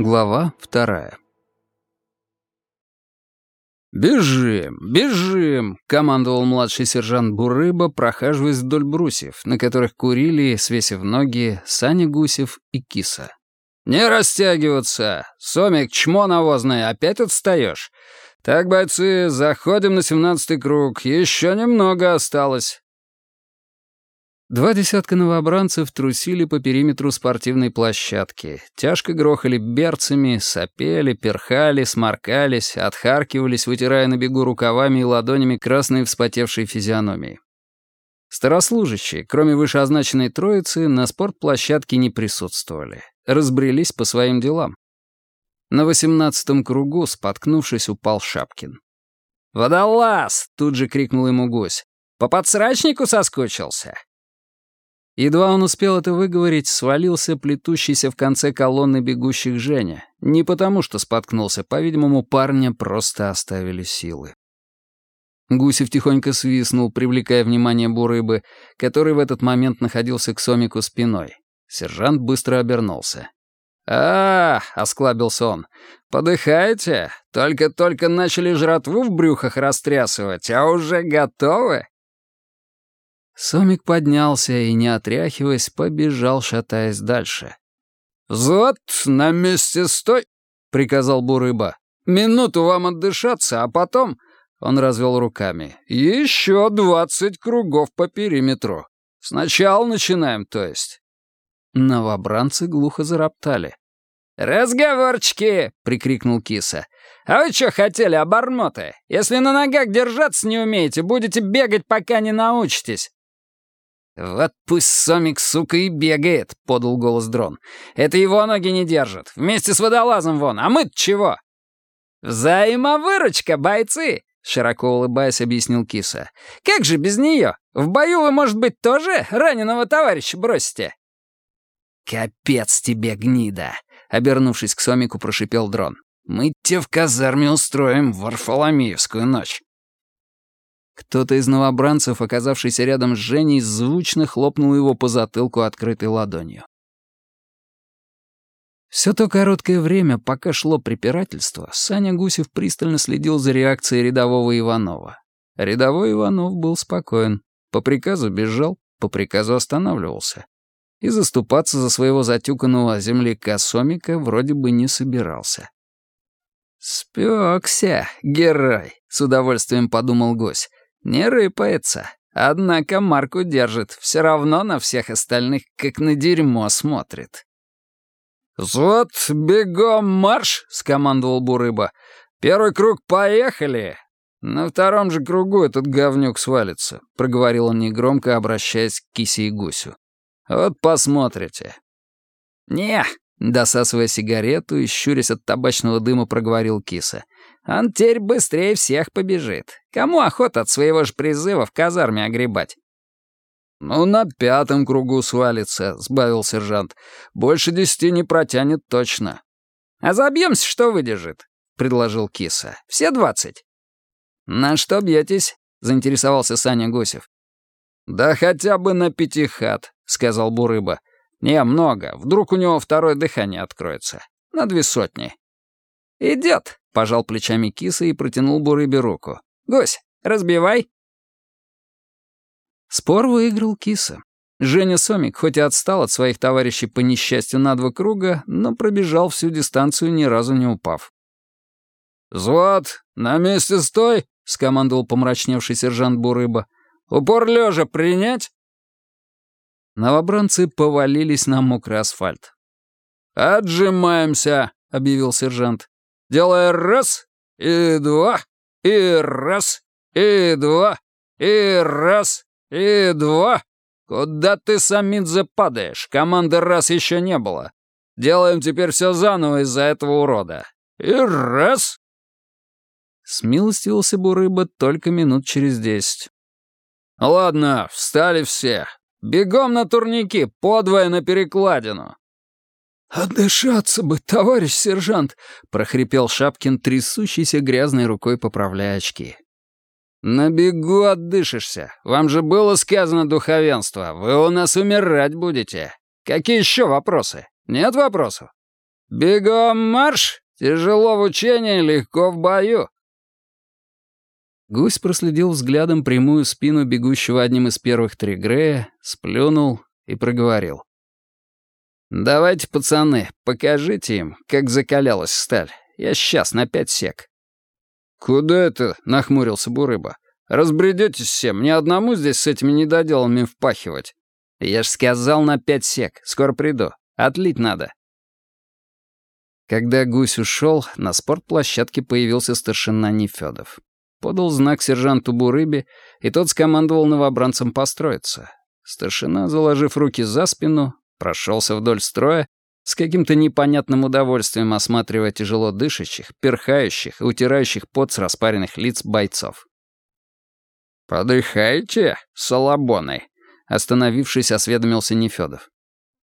Глава вторая «Бежим, бежим!» — командовал младший сержант Бурыба, прохаживаясь вдоль брусьев, на которых курили, свесив ноги, Саня Гусев и Киса. «Не растягиваться! Сомик, чмо навозное, опять отстаешь? Так, бойцы, заходим на семнадцатый круг, еще немного осталось. Два десятка новобранцев трусили по периметру спортивной площадки, тяжко грохали берцами, сопели, перхали, сморкались, отхаркивались, вытирая на бегу рукавами и ладонями красные вспотевшие физиономии. Старослужащие, кроме вышеозначенной троицы, на спортплощадке не присутствовали, разбрелись по своим делам. На восемнадцатом кругу, споткнувшись, упал Шапкин. «Водолаз!» — тут же крикнул ему гусь. «По подсрачнику соскучился?» Едва он успел это выговорить, свалился плетущийся в конце колонны бегущих Женя. Не потому, что споткнулся, по-видимому, парня просто оставили силы. Гусев тихонько свистнул, привлекая внимание Бурыбы, который в этот момент находился к Сомику спиной. Сержант быстро обернулся. «А, — осклабился он, — подыхаете? Только-только начали жратву в брюхах растрясывать, а уже готовы?» Сомик поднялся и, не отряхиваясь, побежал, шатаясь дальше. «Зод, на месте стой!» — приказал Бурыба. «Минуту вам отдышаться, а потом...» — он развел руками. «Еще двадцать кругов по периметру. Сначала начинаем, то есть». Новобранцы глухо зароптали. «Разговорчики!» — прикрикнул киса. «А вы что хотели, обормоты? Если на ногах держаться не умеете, будете бегать, пока не научитесь. «Вот пусть Сомик, сука, и бегает», — подал голос Дрон. «Это его ноги не держат. Вместе с водолазом вон. А мы-то чего?» «Взаимовыручка, бойцы!» — широко улыбаясь, объяснил Киса. «Как же без нее? В бою вы, может быть, тоже раненого товарища бросите?» «Капец тебе, гнида!» — обернувшись к Сомику, прошипел Дрон. «Мы тебе в казарме устроим Варфоломеевскую ночь». Кто-то из новобранцев, оказавшийся рядом с Женей, звучно хлопнул его по затылку открытой ладонью. Все то короткое время, пока шло препирательство, Саня Гусев пристально следил за реакцией рядового Иванова. Рядовой Иванов был спокоен. По приказу бежал, по приказу останавливался. И заступаться за своего затюканного земляка Сомика вроде бы не собирался. «Спекся, герой», — с удовольствием подумал гость. Не рыпается. Однако марку держит. Все равно на всех остальных как на дерьмо смотрит. «Вот, бегом марш!» — скомандовал Бурыба. «Первый круг поехали!» «На втором же кругу этот говнюк свалится», — проговорил он негромко, обращаясь к Кисе и Гусю. «Вот посмотрите». «Не, Досасывая сигарету и щурясь от табачного дыма, проговорил киса. «Он теперь быстрее всех побежит. Кому охота от своего же призыва в казарме огребать?» «Ну, на пятом кругу свалится», — сбавил сержант. «Больше десяти не протянет точно». «А забьемся, что выдержит», — предложил киса. «Все двадцать». «На что бьетесь?» — заинтересовался Саня Гусев. «Да хотя бы на пятихат», — сказал Бурыба. «Не, много. Вдруг у него второе дыхание откроется. На две сотни». «Идет», — пожал плечами киса и протянул Бурыбе руку. «Гусь, разбивай». Спор выиграл киса. Женя Сомик хоть и отстал от своих товарищей по несчастью на два круга, но пробежал всю дистанцию, ни разу не упав. «Взвод, на месте стой!» — скомандовал помрачневший сержант Бурыба. «Упор лежа принять?» Новобранцы повалились на мокрый асфальт. «Отжимаемся», — объявил сержант. «Делая раз, и два, и раз, и два, и раз, и два. Куда ты, Самидзе, падаешь? Команды раз еще не было. Делаем теперь все заново из-за этого урода. И раз!» Смилостивился Бурыба только минут через десять. «Ладно, встали все. Бегом на турники, подвое на перекладину!» «Отдышаться бы, товарищ сержант!» — прохрипел Шапкин, трясущейся грязной рукой поправляя очки. «На бегу отдышишься. Вам же было сказано духовенство. Вы у нас умирать будете. Какие еще вопросы? Нет вопросов? Бегом марш! Тяжело в учении, легко в бою!» Гусь проследил взглядом прямую спину бегущего одним из первых три Грея, сплюнул и проговорил. «Давайте, пацаны, покажите им, как закалялась сталь. Я сейчас на пять сек». «Куда это?» — нахмурился Бурыба. «Разбредетесь все, мне одному здесь с этими недоделанными впахивать». «Я ж сказал на пять сек, скоро приду. Отлить надо». Когда гусь ушел, на спортплощадке появился старшина Нефёдов. Подал знак сержанту Бурыбе, и тот скомандовал новобранцам построиться. Старшина, заложив руки за спину, прошелся вдоль строя, с каким-то непонятным удовольствием осматривая тяжело дышащих, перхающих и утирающих пот с распаренных лиц бойцов. «Подыхаете, салабоны?» — остановившись, осведомился Нефёдов.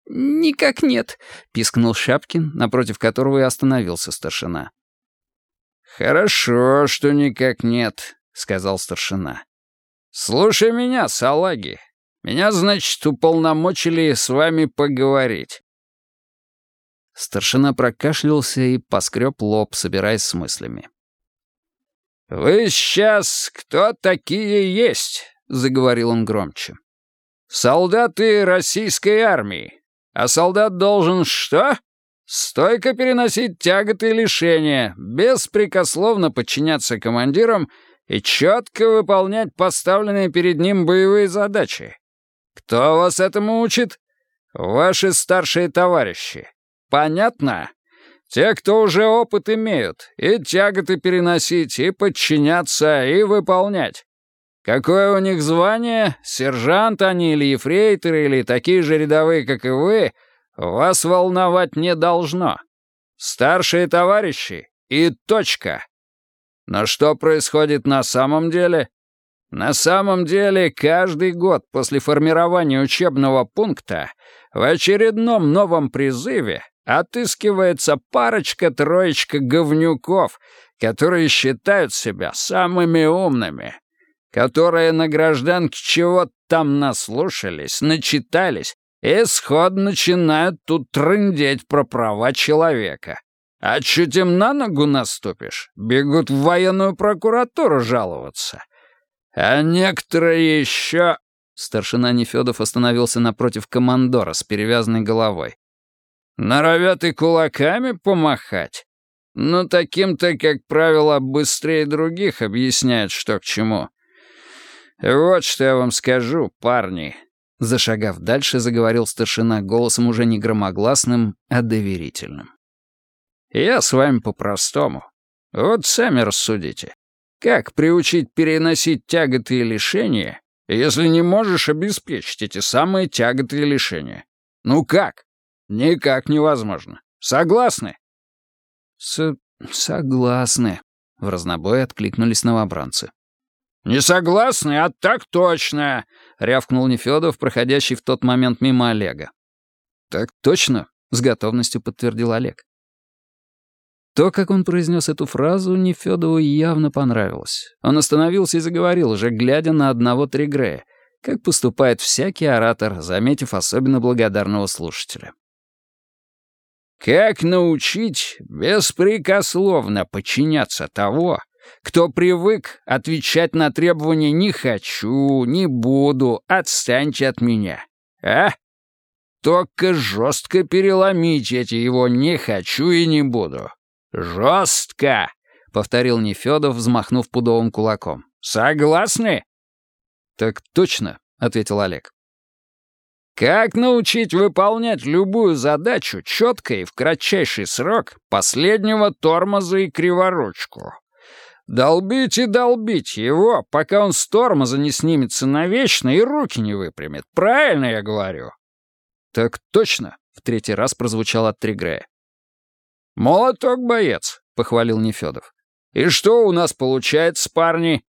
«Никак нет», — пискнул Шапкин, напротив которого и остановился старшина. «Хорошо, что никак нет», — сказал старшина. «Слушай меня, салаги. Меня, значит, уполномочили с вами поговорить». Старшина прокашлялся и поскреб лоб, собираясь с мыслями. «Вы сейчас кто такие есть?» — заговорил он громче. «Солдаты российской армии. А солдат должен что? Стойко переносить тяготы и лишения, беспрекословно подчиняться командирам и четко выполнять поставленные перед ним боевые задачи. Кто вас этому учит? Ваши старшие товарищи. Понятно? Те, кто уже опыт имеют, и тяготы переносить, и подчиняться, и выполнять. Какое у них звание? Сержант они или ефрейторы, или такие же рядовые, как и вы — вас волновать не должно. Старшие товарищи и точка. Но что происходит на самом деле? На самом деле, каждый год после формирования учебного пункта в очередном новом призыве отыскивается парочка-троечка говнюков, которые считают себя самыми умными, которые на гражданке чего-то там наслушались, начитались и сход начинают тут трындеть про права человека. А чуть им на ногу наступишь, бегут в военную прокуратуру жаловаться. А некоторые еще...» Старшина Нефёдов остановился напротив командора с перевязанной головой. «Норовят и кулаками помахать. Но таким-то, как правило, быстрее других объясняют, что к чему. Вот что я вам скажу, парни. Зашагав дальше, заговорил старшина голосом уже не громогласным, а доверительным. «Я с вами по-простому. Вот сами рассудите. Как приучить переносить тяготы и лишения, если не можешь обеспечить эти самые тяготы и лишения? Ну как? Никак невозможно. Согласны?» «С... согласны», — в разнобой откликнулись новобранцы. «Не согласны? А так точно!» — рявкнул Нефёдов, проходящий в тот момент мимо Олега. «Так точно!» — с готовностью подтвердил Олег. То, как он произнес эту фразу, Нефёдову явно понравилось. Он остановился и заговорил, уже глядя на одного Тригрея, как поступает всякий оратор, заметив особенно благодарного слушателя. «Как научить беспрекословно подчиняться того, кто привык отвечать на требования «не хочу», «не буду», «отстаньте от меня». А? Только жестко переломить эти его «не хочу» и «не буду». «Жестко!» — повторил Нефёдов, взмахнув пудовым кулаком. «Согласны?» «Так точно», — ответил Олег. Как научить выполнять любую задачу четко и в кратчайший срок последнего тормоза и криворучку? Долбить и долбить его, пока он с тормоза не снимется навечно и руки не выпрямит. Правильно я говорю?» «Так точно», — в третий раз прозвучал от Тригрея. «Молоток, боец», — похвалил Нефёдов. «И что у нас получается, парни?»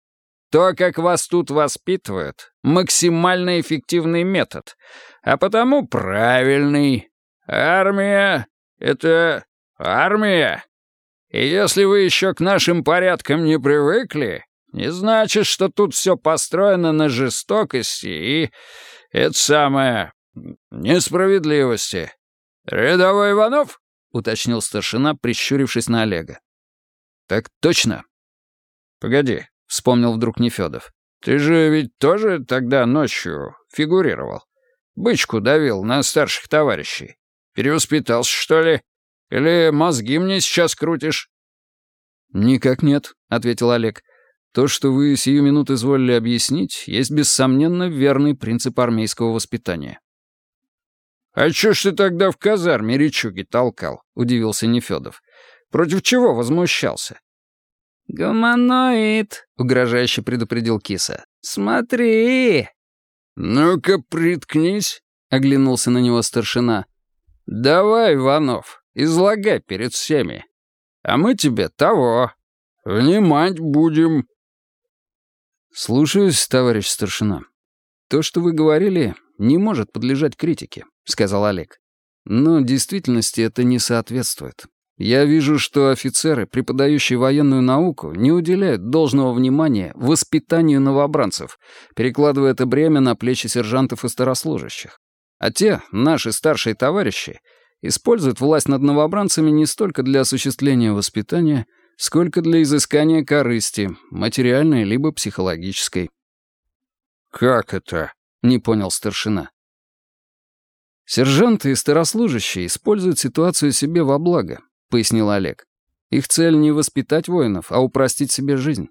то, как вас тут воспитывают, максимально эффективный метод, а потому правильный. Армия — это армия. И если вы еще к нашим порядкам не привыкли, не значит, что тут все построено на жестокости и, это самое, несправедливости. Рядовой Иванов?» — уточнил старшина, прищурившись на Олега. «Так точно». «Погоди», — вспомнил вдруг Нефёдов. «Ты же ведь тоже тогда ночью фигурировал. Бычку давил на старших товарищей. Перевоспитался, что ли? Или мозги мне сейчас крутишь?» «Никак нет», — ответил Олег. «То, что вы сию минут изволили объяснить, есть бессомненно верный принцип армейского воспитания». «А чё ж ты тогда в казарме речуги толкал?» — удивился Нефёдов. «Против чего возмущался?» «Гуманоид», — угрожающе предупредил киса. «Смотри!» «Ну-ка, приткнись», — оглянулся на него старшина. «Давай, Иванов, излагай перед всеми. А мы тебе того. Внимать будем». «Слушаюсь, товарищ старшина. То, что вы говорили, не может подлежать критике», — сказал Олег. «Но действительности это не соответствует. Я вижу, что офицеры, преподающие военную науку, не уделяют должного внимания воспитанию новобранцев, перекладывая это бремя на плечи сержантов и старослужащих. А те, наши старшие товарищи, используют власть над новобранцами не столько для осуществления воспитания, сколько для изыскания корысти, материальной либо психологической. «Как это?» — не понял старшина. Сержанты и старослужащие используют ситуацию себе во благо, — пояснил Олег. «Их цель не воспитать воинов, а упростить себе жизнь.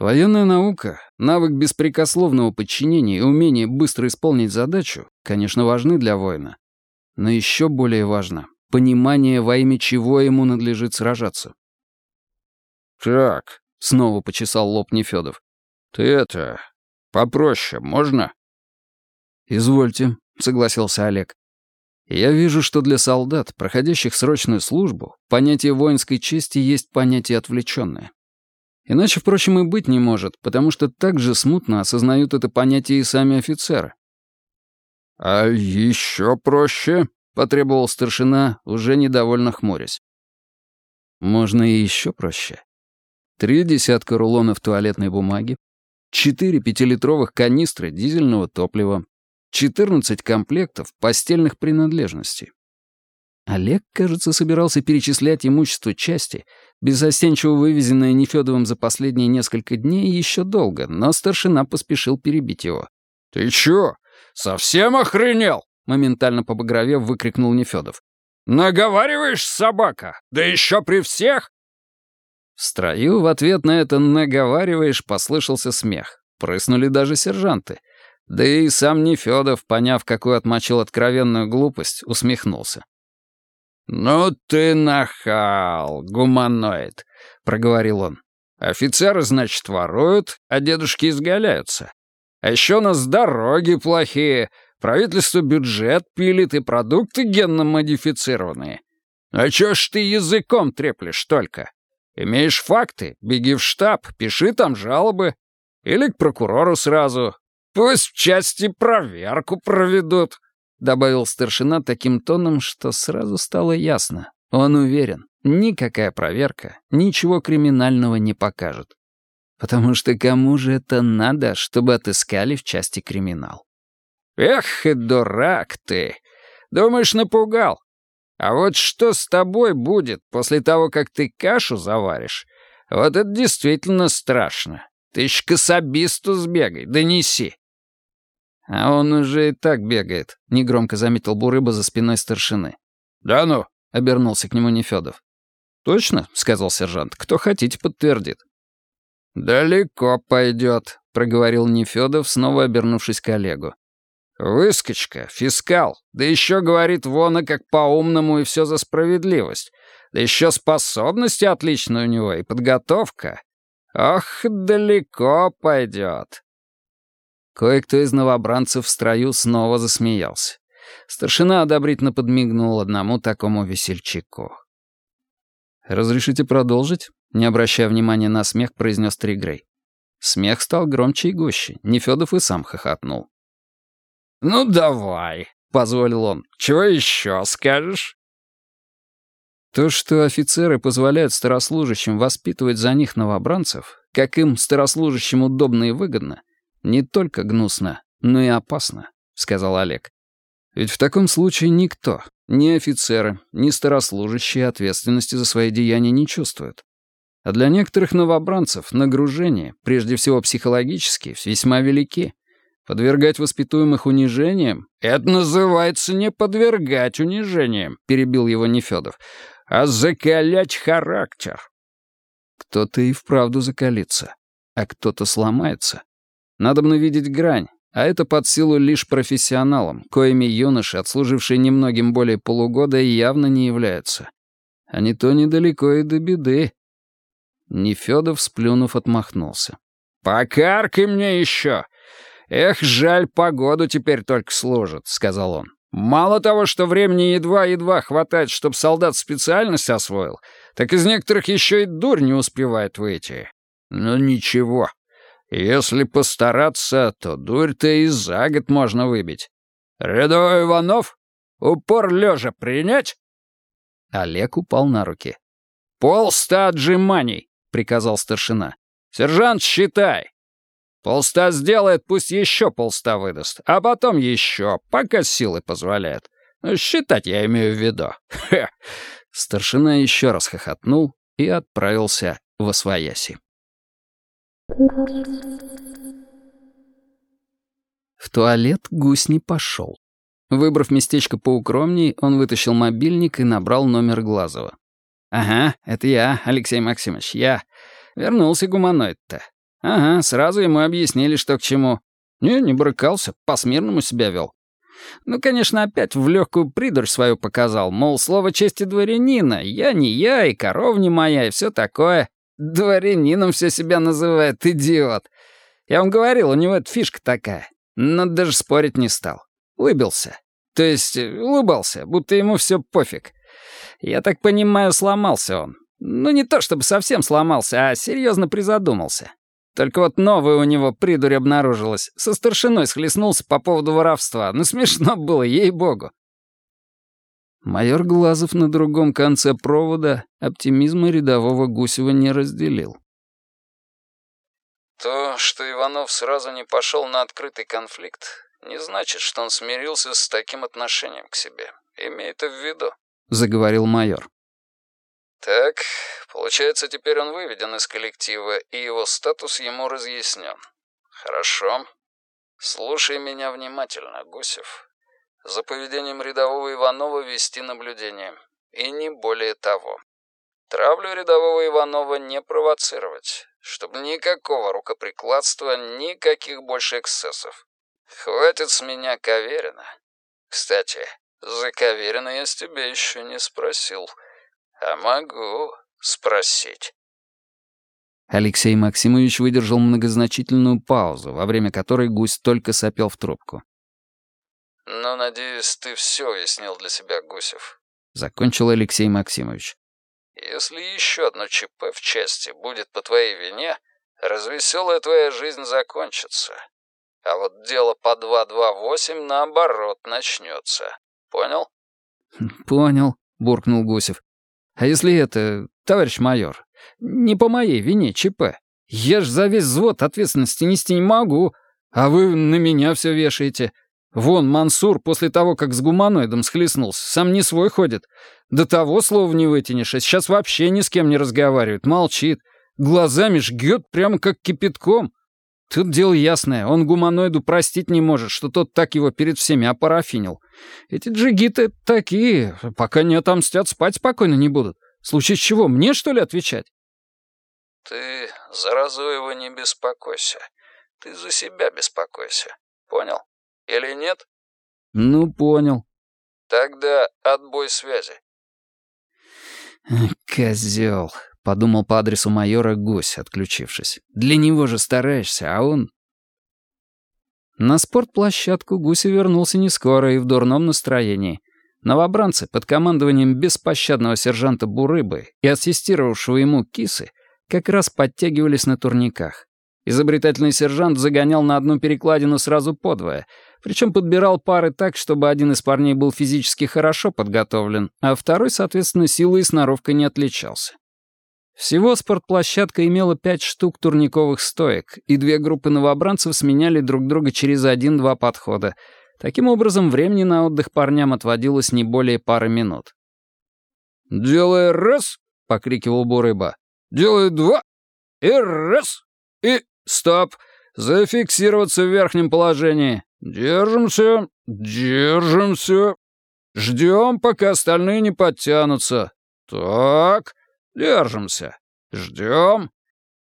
Военная наука, навык беспрекословного подчинения и умение быстро исполнить задачу, конечно, важны для воина. Но еще более важно — понимание, во имя чего ему надлежит сражаться». «Так», — снова почесал лоб Нефёдов, — «ты это... попроще, можно?» «Извольте», — согласился Олег. Я вижу, что для солдат, проходящих срочную службу, понятие воинской чести есть понятие отвлеченное. Иначе, впрочем, и быть не может, потому что так же смутно осознают это понятие и сами офицеры. «А еще проще?» — потребовал старшина, уже недовольно хмурясь. «Можно и еще проще. Три десятка рулонов туалетной бумаги, четыре пятилитровых канистры дизельного топлива, 14 комплектов постельных принадлежностей. Олег, кажется, собирался перечислять имущество части, безостенчиво вывезенное Нефёдовым за последние несколько дней, еще долго, но старшина поспешил перебить его. «Ты чё, совсем охренел?» моментально побагровев выкрикнул Нефёдов. «Наговариваешь, собака? Да еще при всех?» В строю в ответ на это «наговариваешь» послышался смех. Прыснули даже сержанты — да и сам Нефёдов, поняв, какую отмочил откровенную глупость, усмехнулся. «Ну ты нахал, гуманоид», — проговорил он. «Офицеры, значит, воруют, а дедушки изгаляются. А еще у нас дороги плохие, правительство бюджет пилит и продукты генно-модифицированные. А чё ж ты языком треплешь только? Имеешь факты, беги в штаб, пиши там жалобы. Или к прокурору сразу, Пусть в части проверку проведут», — добавил старшина таким тоном, что сразу стало ясно. Он уверен, никакая проверка ничего криминального не покажет. Потому что кому же это надо, чтобы отыскали в части криминал? «Эх, и дурак ты! Думаешь, напугал? А вот что с тобой будет после того, как ты кашу заваришь? Вот это действительно страшно. Ты еще к особисту сбегай, донеси. «А он уже и так бегает», — негромко заметил Бурыба за спиной старшины. «Да ну», — обернулся к нему Нефёдов. «Точно», — сказал сержант, — «кто хотите, подтвердит». «Далеко пойдет», — проговорил Нефёдов, снова обернувшись к Олегу. «Выскочка, фискал, да еще говорит вон, как по-умному и все за справедливость. Да еще способности отличные у него и подготовка. Ох, далеко пойдет». Кое-кто из новобранцев в строю снова засмеялся. Старшина одобрительно подмигнул одному такому весельчаку. «Разрешите продолжить?» — не обращая внимания на смех, произнес Тригрей. Смех стал громче и гуще. Нефёдов и сам хохотнул. «Ну давай», — позволил он. «Чего еще скажешь?» То, что офицеры позволяют старослужащим воспитывать за них новобранцев, как им, старослужащим, удобно и выгодно, не только гнусно, но и опасно, — сказал Олег. Ведь в таком случае никто, ни офицеры, ни старослужащие ответственности за свои деяния не чувствуют. А для некоторых новобранцев нагружение, прежде всего психологические, весьма велики. Подвергать воспитуемых унижениям — это называется не подвергать унижениям, перебил его Нефёдов, а закалять характер. Кто-то и вправду закалится, а кто-то сломается. Надо бы видеть грань, а это под силу лишь профессионалам, коими юноши, отслужившие немногим более полугода, явно не являются. А не то недалеко и до беды. Нефёдов, сплюнув, отмахнулся. «Покаркай мне еще! Эх, жаль, погоду теперь только служит», — сказал он. «Мало того, что времени едва-едва хватает, чтобы солдат специальность освоил, так из некоторых еще и дурь не успевает выйти. Но ничего, если постараться, то дурь-то и за год можно выбить. Рядовой Иванов, упор лежа принять?» Олег упал на руки. «Полста отжиманий!» — приказал старшина. «Сержант, считай!» Полста сделает, пусть еще полста выдаст, а потом еще, пока силы позволяют. Ну, считать я имею в виду. Хе. Старшина еще раз хохотнул и отправился в Освояси. В туалет гусь не пошел. Выбрав местечко поукромней, он вытащил мобильник и набрал номер Глазова. «Ага, это я, Алексей Максимович, я. Вернулся гуманоид-то. Ага, сразу ему объяснили, что к чему. Не, не брыкался, по-смирному себя вел. Ну, конечно, опять в легкую придурь свою показал, мол, слово чести дворянина, я не я, и коров не моя, и все такое. Дворянином все себя называет, идиот. Я вам говорил, у него эта фишка такая. Но даже спорить не стал. Улыбился. То есть э, улыбался, будто ему все пофиг. Я так понимаю, сломался он. Ну, не то чтобы совсем сломался, а серьезно призадумался. Только вот новая у него придурь обнаружилась. Со старшиной схлестнулся по поводу воровства. Ну, смешно было, ей-богу. Майор Глазов на другом конце провода оптимизма рядового Гусева не разделил. То, что Иванов сразу не пошел на открытый конфликт, не значит, что он смирился с таким отношением к себе. Имей это в виду, — заговорил майор. Так, получается, теперь он выведен из коллектива, и его статус ему разъяснен. Хорошо. Слушай меня внимательно, Гусев. За поведением рядового Иванова вести наблюдение. И не более того. Травлю рядового Иванова не провоцировать, чтобы никакого рукоприкладства, никаких больше эксцессов. Хватит с меня Каверина. Кстати, за Каверина я с тебя еще не спросил, а могу спросить. Алексей Максимович выдержал многозначительную паузу, во время которой гусь только сопел в трубку. «Ну, надеюсь, ты все уяснил для себя, Гусев», — закончил Алексей Максимович. «Если еще одно ЧП в части будет по твоей вине, развеселая твоя жизнь закончится. А вот дело по 228 наоборот начнется. Понял?» «Понял», — буркнул Гусев. «А если это, товарищ майор, не по моей вине ЧП? Я ж за весь взвод ответственности нести не могу, а вы на меня все вешаете». Вон Мансур после того, как с гуманоидом схлестнулся, сам не свой ходит. До того слова не вытянешь, а сейчас вообще ни с кем не разговаривает, молчит. Глазами жгет прямо как кипятком. Тут дело ясное, он гуманоиду простить не может, что тот так его перед всеми опарафинил. Эти джигиты такие, пока не отомстят, спать спокойно не будут. В случае чего, мне что ли отвечать? Ты за Разуева не беспокойся. Ты за себя беспокойся. Понял? Или нет? Ну, понял. Тогда отбой связи. Козел, подумал по адресу майора Гусь, отключившись. Для него же стараешься, а он... На спортплощадку Гуся вернулся не скоро и в дурном настроении. Новобранцы под командованием беспощадного сержанта Бурыбы и ассистировавшего ему кисы как раз подтягивались на турниках. Изобретательный сержант загонял на одну перекладину сразу подвое, причем подбирал пары так, чтобы один из парней был физически хорошо подготовлен, а второй, соответственно, силой и сноровкой не отличался. Всего спортплощадка имела пять штук турниковых стоек, и две группы новобранцев сменяли друг друга через один-два подхода. Таким образом, времени на отдых парням отводилось не более пары минут. «Делай раз!» — покрикивал Бурыба. «Делай два! И раз! И стоп! Зафиксироваться в верхнем положении. Держимся, держимся. Ждем, пока остальные не подтянутся. Так, держимся. Ждем.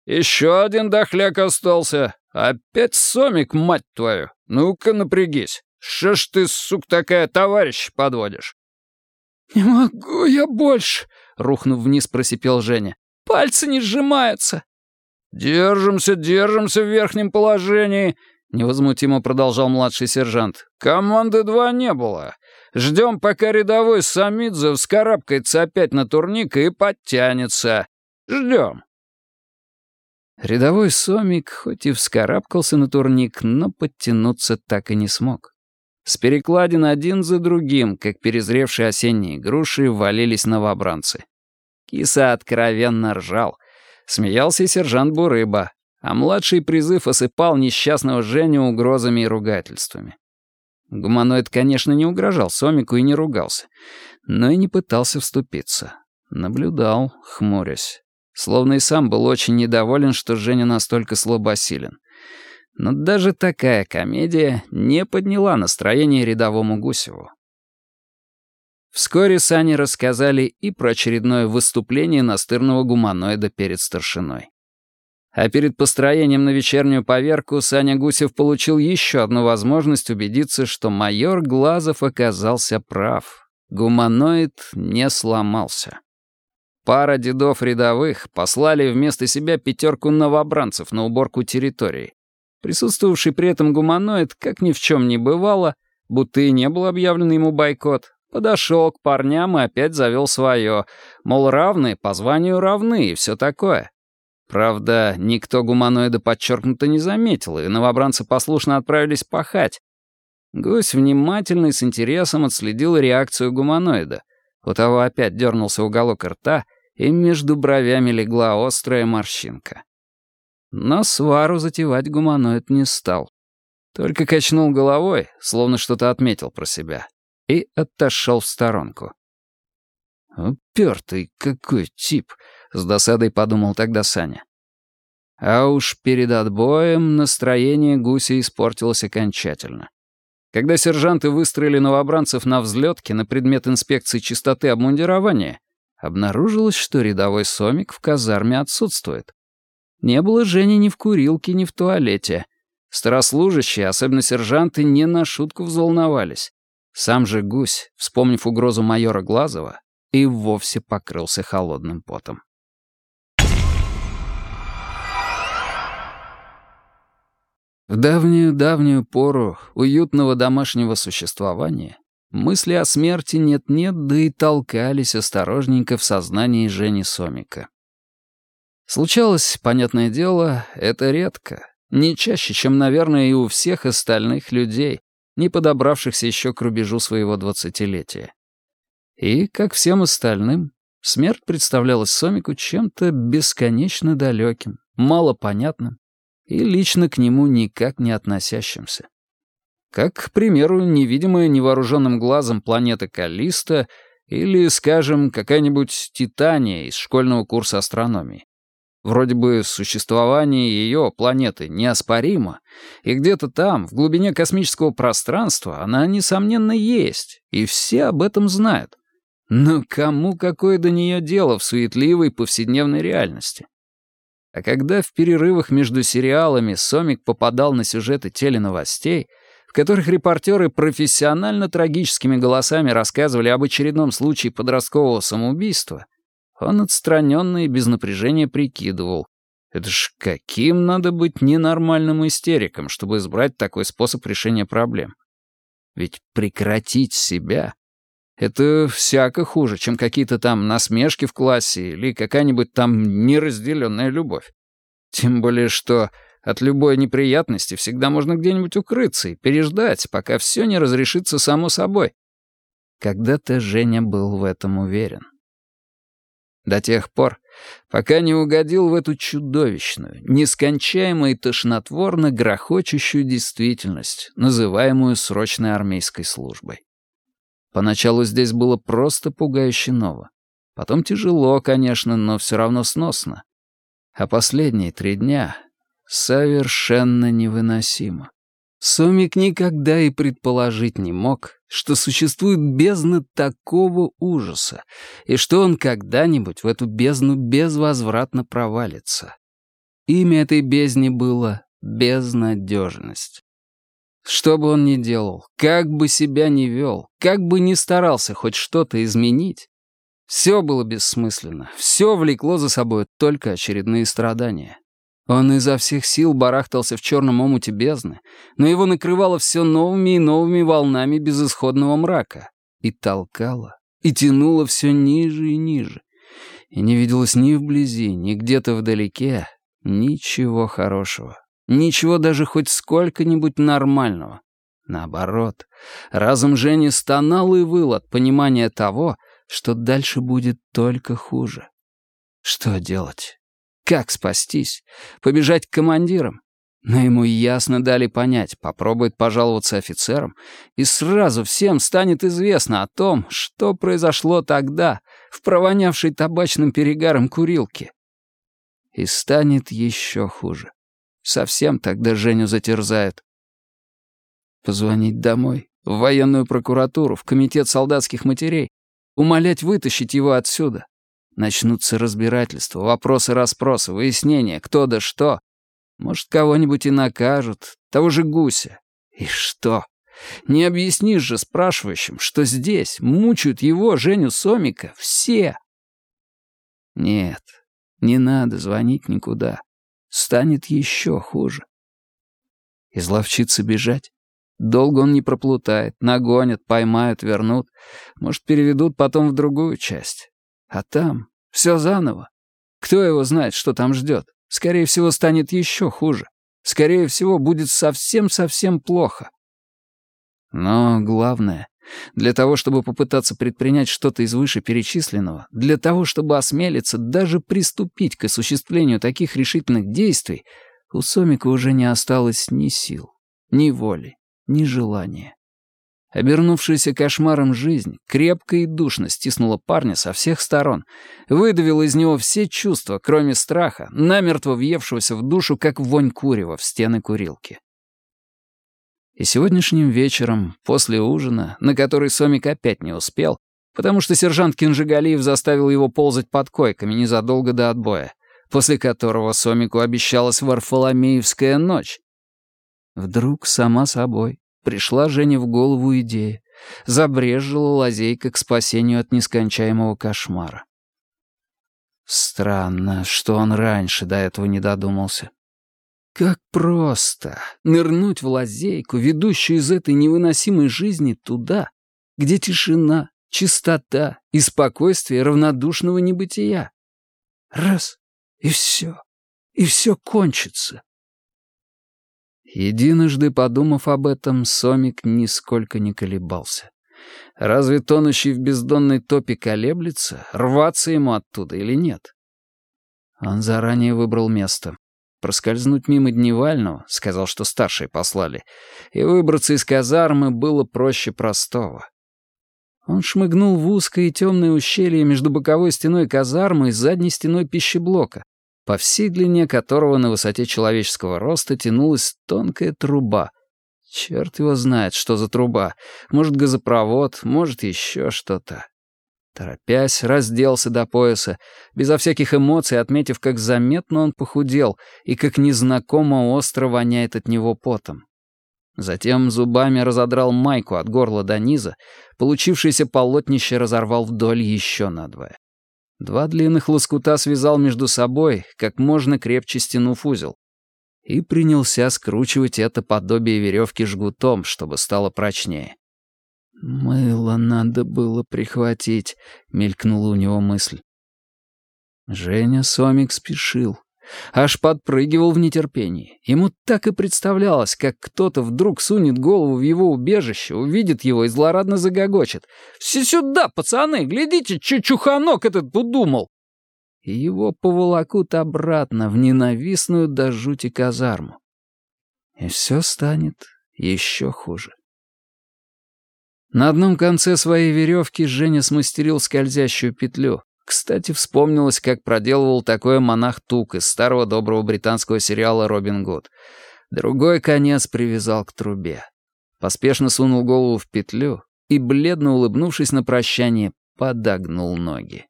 Еще один дохляк остался. Опять сомик, мать твою. Ну-ка напрягись. Что ж ты, сук, такая товарищ подводишь? «Не могу я больше!» — рухнув вниз, просипел Женя. «Пальцы не сжимаются!» «Держимся, держимся в верхнем положении!» — невозмутимо продолжал младший сержант. «Команды два не было. Ждем, пока рядовой Самидзе вскарабкается опять на турник и подтянется. Ждем». Рядовой Сомик хоть и вскарабкался на турник, но подтянуться так и не смог. С перекладин один за другим, как перезревшие осенние груши, валились новобранцы. Киса откровенно ржал. Смеялся и сержант Бурыба, а младший призыв осыпал несчастного Женю угрозами и ругательствами. Гуманоид, конечно, не угрожал Сомику и не ругался, но и не пытался вступиться. Наблюдал, хмурясь. Словно и сам был очень недоволен, что Женя настолько слабосилен. Но даже такая комедия не подняла настроение рядовому Гусеву. Вскоре Сани рассказали и про очередное выступление настырного гуманоида перед старшиной. А перед построением на вечернюю поверку Саня Гусев получил еще одну возможность убедиться, что майор Глазов оказался прав. Гуманоид не сломался. Пара дедов рядовых послали вместо себя пятерку новобранцев на уборку территории. Присутствовавший при этом гуманоид, как ни в чем не бывало, будто и не был объявлен ему бойкот, подошел к парням и опять завел свое, мол, равны, по званию равны и все такое. Правда, никто гуманоида подчеркнуто не заметил, и новобранцы послушно отправились пахать. Гусь внимательно и с интересом отследил реакцию гуманоида. У того опять дернулся уголок рта, и между бровями легла острая морщинка. Но свару затевать гуманоид не стал. Только качнул головой, словно что-то отметил про себя, и отошел в сторонку. «Упертый какой тип!» — с досадой подумал тогда Саня. А уж перед отбоем настроение гуся испортилось окончательно. Когда сержанты выстроили новобранцев на взлетке на предмет инспекции чистоты обмундирования, обнаружилось, что рядовой сомик в казарме отсутствует. Не было Жени ни в курилке, ни в туалете. Старослужащие, особенно сержанты, не на шутку взволновались. Сам же гусь, вспомнив угрозу майора Глазова, и вовсе покрылся холодным потом. В давнюю-давнюю пору уютного домашнего существования мысли о смерти нет-нет, да и толкались осторожненько в сознании Жени Сомика. Случалось, понятное дело, это редко. Не чаще, чем, наверное, и у всех остальных людей, не подобравшихся еще к рубежу своего двадцатилетия. И, как всем остальным, смерть представлялась Сомику чем-то бесконечно далеким, малопонятным и лично к нему никак не относящимся. Как, к примеру, невидимая невооруженным глазом планета Калиста или, скажем, какая-нибудь Титания из школьного курса астрономии. Вроде бы существование ее планеты неоспоримо, и где-то там, в глубине космического пространства, она, несомненно, есть, и все об этом знают. Но кому какое до нее дело в суетливой повседневной реальности? А когда в перерывах между сериалами Сомик попадал на сюжеты теленовостей, в которых репортеры профессионально трагическими голосами рассказывали об очередном случае подросткового самоубийства, он отстраненно и без напряжения прикидывал. Это ж каким надо быть ненормальным истериком, чтобы избрать такой способ решения проблем? Ведь прекратить себя — это всяко хуже, чем какие-то там насмешки в классе или какая-нибудь там неразделенная любовь. Тем более, что От любой неприятности всегда можно где-нибудь укрыться и переждать, пока все не разрешится само собой. Когда-то Женя был в этом уверен. До тех пор, пока не угодил в эту чудовищную, нескончаемо и тошнотворно грохочущую действительность, называемую срочной армейской службой. Поначалу здесь было просто пугающе ново. Потом тяжело, конечно, но все равно сносно. А последние три дня совершенно невыносимо. Сомик никогда и предположить не мог, что существует бездна такого ужаса, и что он когда-нибудь в эту бездну безвозвратно провалится. Имя этой бездни было безнадежность. Что бы он ни делал, как бы себя ни вел, как бы ни старался хоть что-то изменить, все было бессмысленно, все влекло за собой только очередные страдания. Он изо всех сил барахтался в черном омуте бездны, но его накрывало все новыми и новыми волнами безысходного мрака. И толкало, и тянуло все ниже и ниже. И не виделось ни вблизи, ни где-то вдалеке ничего хорошего. Ничего даже хоть сколько-нибудь нормального. Наоборот, разум Жени стонал и выл от понимания того, что дальше будет только хуже. Что делать? Как спастись? Побежать к командирам? Но ему ясно дали понять, попробует пожаловаться офицерам, и сразу всем станет известно о том, что произошло тогда, в провонявшей табачным перегаром курилке. И станет еще хуже. Совсем тогда Женю затерзают. Позвонить домой, в военную прокуратуру, в комитет солдатских матерей, умолять вытащить его отсюда. Начнутся разбирательства, вопросы-расспросы, выяснения, кто да что. Может, кого-нибудь и накажут, того же гуся. И что? Не объяснишь же спрашивающим, что здесь мучают его, Женю Сомика, все. Нет, не надо звонить никуда. Станет еще хуже. Изловчиться бежать? Долго он не проплутает, нагонят, поймают, вернут. Может, переведут потом в другую часть. А там все заново. Кто его знает, что там ждет? Скорее всего, станет еще хуже. Скорее всего, будет совсем-совсем плохо. Но главное, для того, чтобы попытаться предпринять что-то из вышеперечисленного, для того, чтобы осмелиться даже приступить к осуществлению таких решительных действий, у Сомика уже не осталось ни сил, ни воли, ни желания. Обернувшаяся кошмаром жизнь крепко и душно стиснула парня со всех сторон, выдавила из него все чувства, кроме страха, намертво въевшегося в душу, как вонь курева в стены курилки. И сегодняшним вечером, после ужина, на который Сомик опять не успел, потому что сержант Кинжигалиев заставил его ползать под койками незадолго до отбоя, после которого Сомику обещалась Варфоломеевская ночь. Вдруг, сама собой, Пришла Жене в голову идея. Забрежила лазейка к спасению от нескончаемого кошмара. Странно, что он раньше до этого не додумался. Как просто нырнуть в лазейку, ведущую из этой невыносимой жизни туда, где тишина, чистота и спокойствие равнодушного небытия. Раз — и все, и все кончится. Единожды подумав об этом, Сомик нисколько не колебался. Разве тонущий в бездонной топе колеблется, рваться ему оттуда или нет? Он заранее выбрал место. Проскользнуть мимо Дневального, сказал, что старшие послали, и выбраться из казармы было проще простого. Он шмыгнул в узкое и темное ущелье между боковой стеной казармы и задней стеной пищеблока, по всей длине которого на высоте человеческого роста тянулась тонкая труба. Черт его знает, что за труба. Может, газопровод, может, еще что-то. Торопясь, разделся до пояса, безо всяких эмоций, отметив, как заметно он похудел и как незнакомо остро воняет от него потом. Затем зубами разодрал майку от горла до низа, получившееся полотнище разорвал вдоль еще надвое. Два длинных лоскута связал между собой, как можно крепче стянув узел. И принялся скручивать это подобие веревки жгутом, чтобы стало прочнее. «Мыло надо было прихватить», — мелькнула у него мысль. Женя Сомик спешил. Аж подпрыгивал в нетерпении. Ему так и представлялось, как кто-то вдруг сунет голову в его убежище, увидит его и злорадно загогочет. «Все сюда, пацаны, глядите, че чуханок этот удумал!» И его поволокут обратно в ненавистную до жути казарму. И все станет еще хуже. На одном конце своей веревки Женя смастерил скользящую петлю. Кстати, вспомнилось, как проделывал такое монах Тук из старого доброго британского сериала «Робин Гуд». Другой конец привязал к трубе. Поспешно сунул голову в петлю и, бледно улыбнувшись на прощание, подогнул ноги.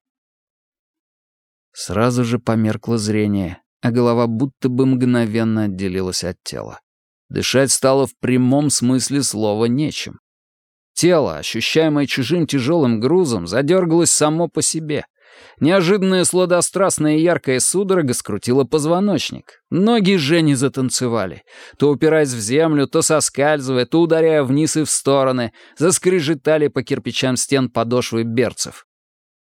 Сразу же померкло зрение, а голова будто бы мгновенно отделилась от тела. Дышать стало в прямом смысле слова нечем. Тело, ощущаемое чужим тяжелым грузом, задергалось само по себе. Неожиданная сладострастная яркая судорога скрутила позвоночник. Ноги Жени затанцевали, то упираясь в землю, то соскальзывая, то ударяя вниз и в стороны, заскрежетали по кирпичам стен подошвы берцев.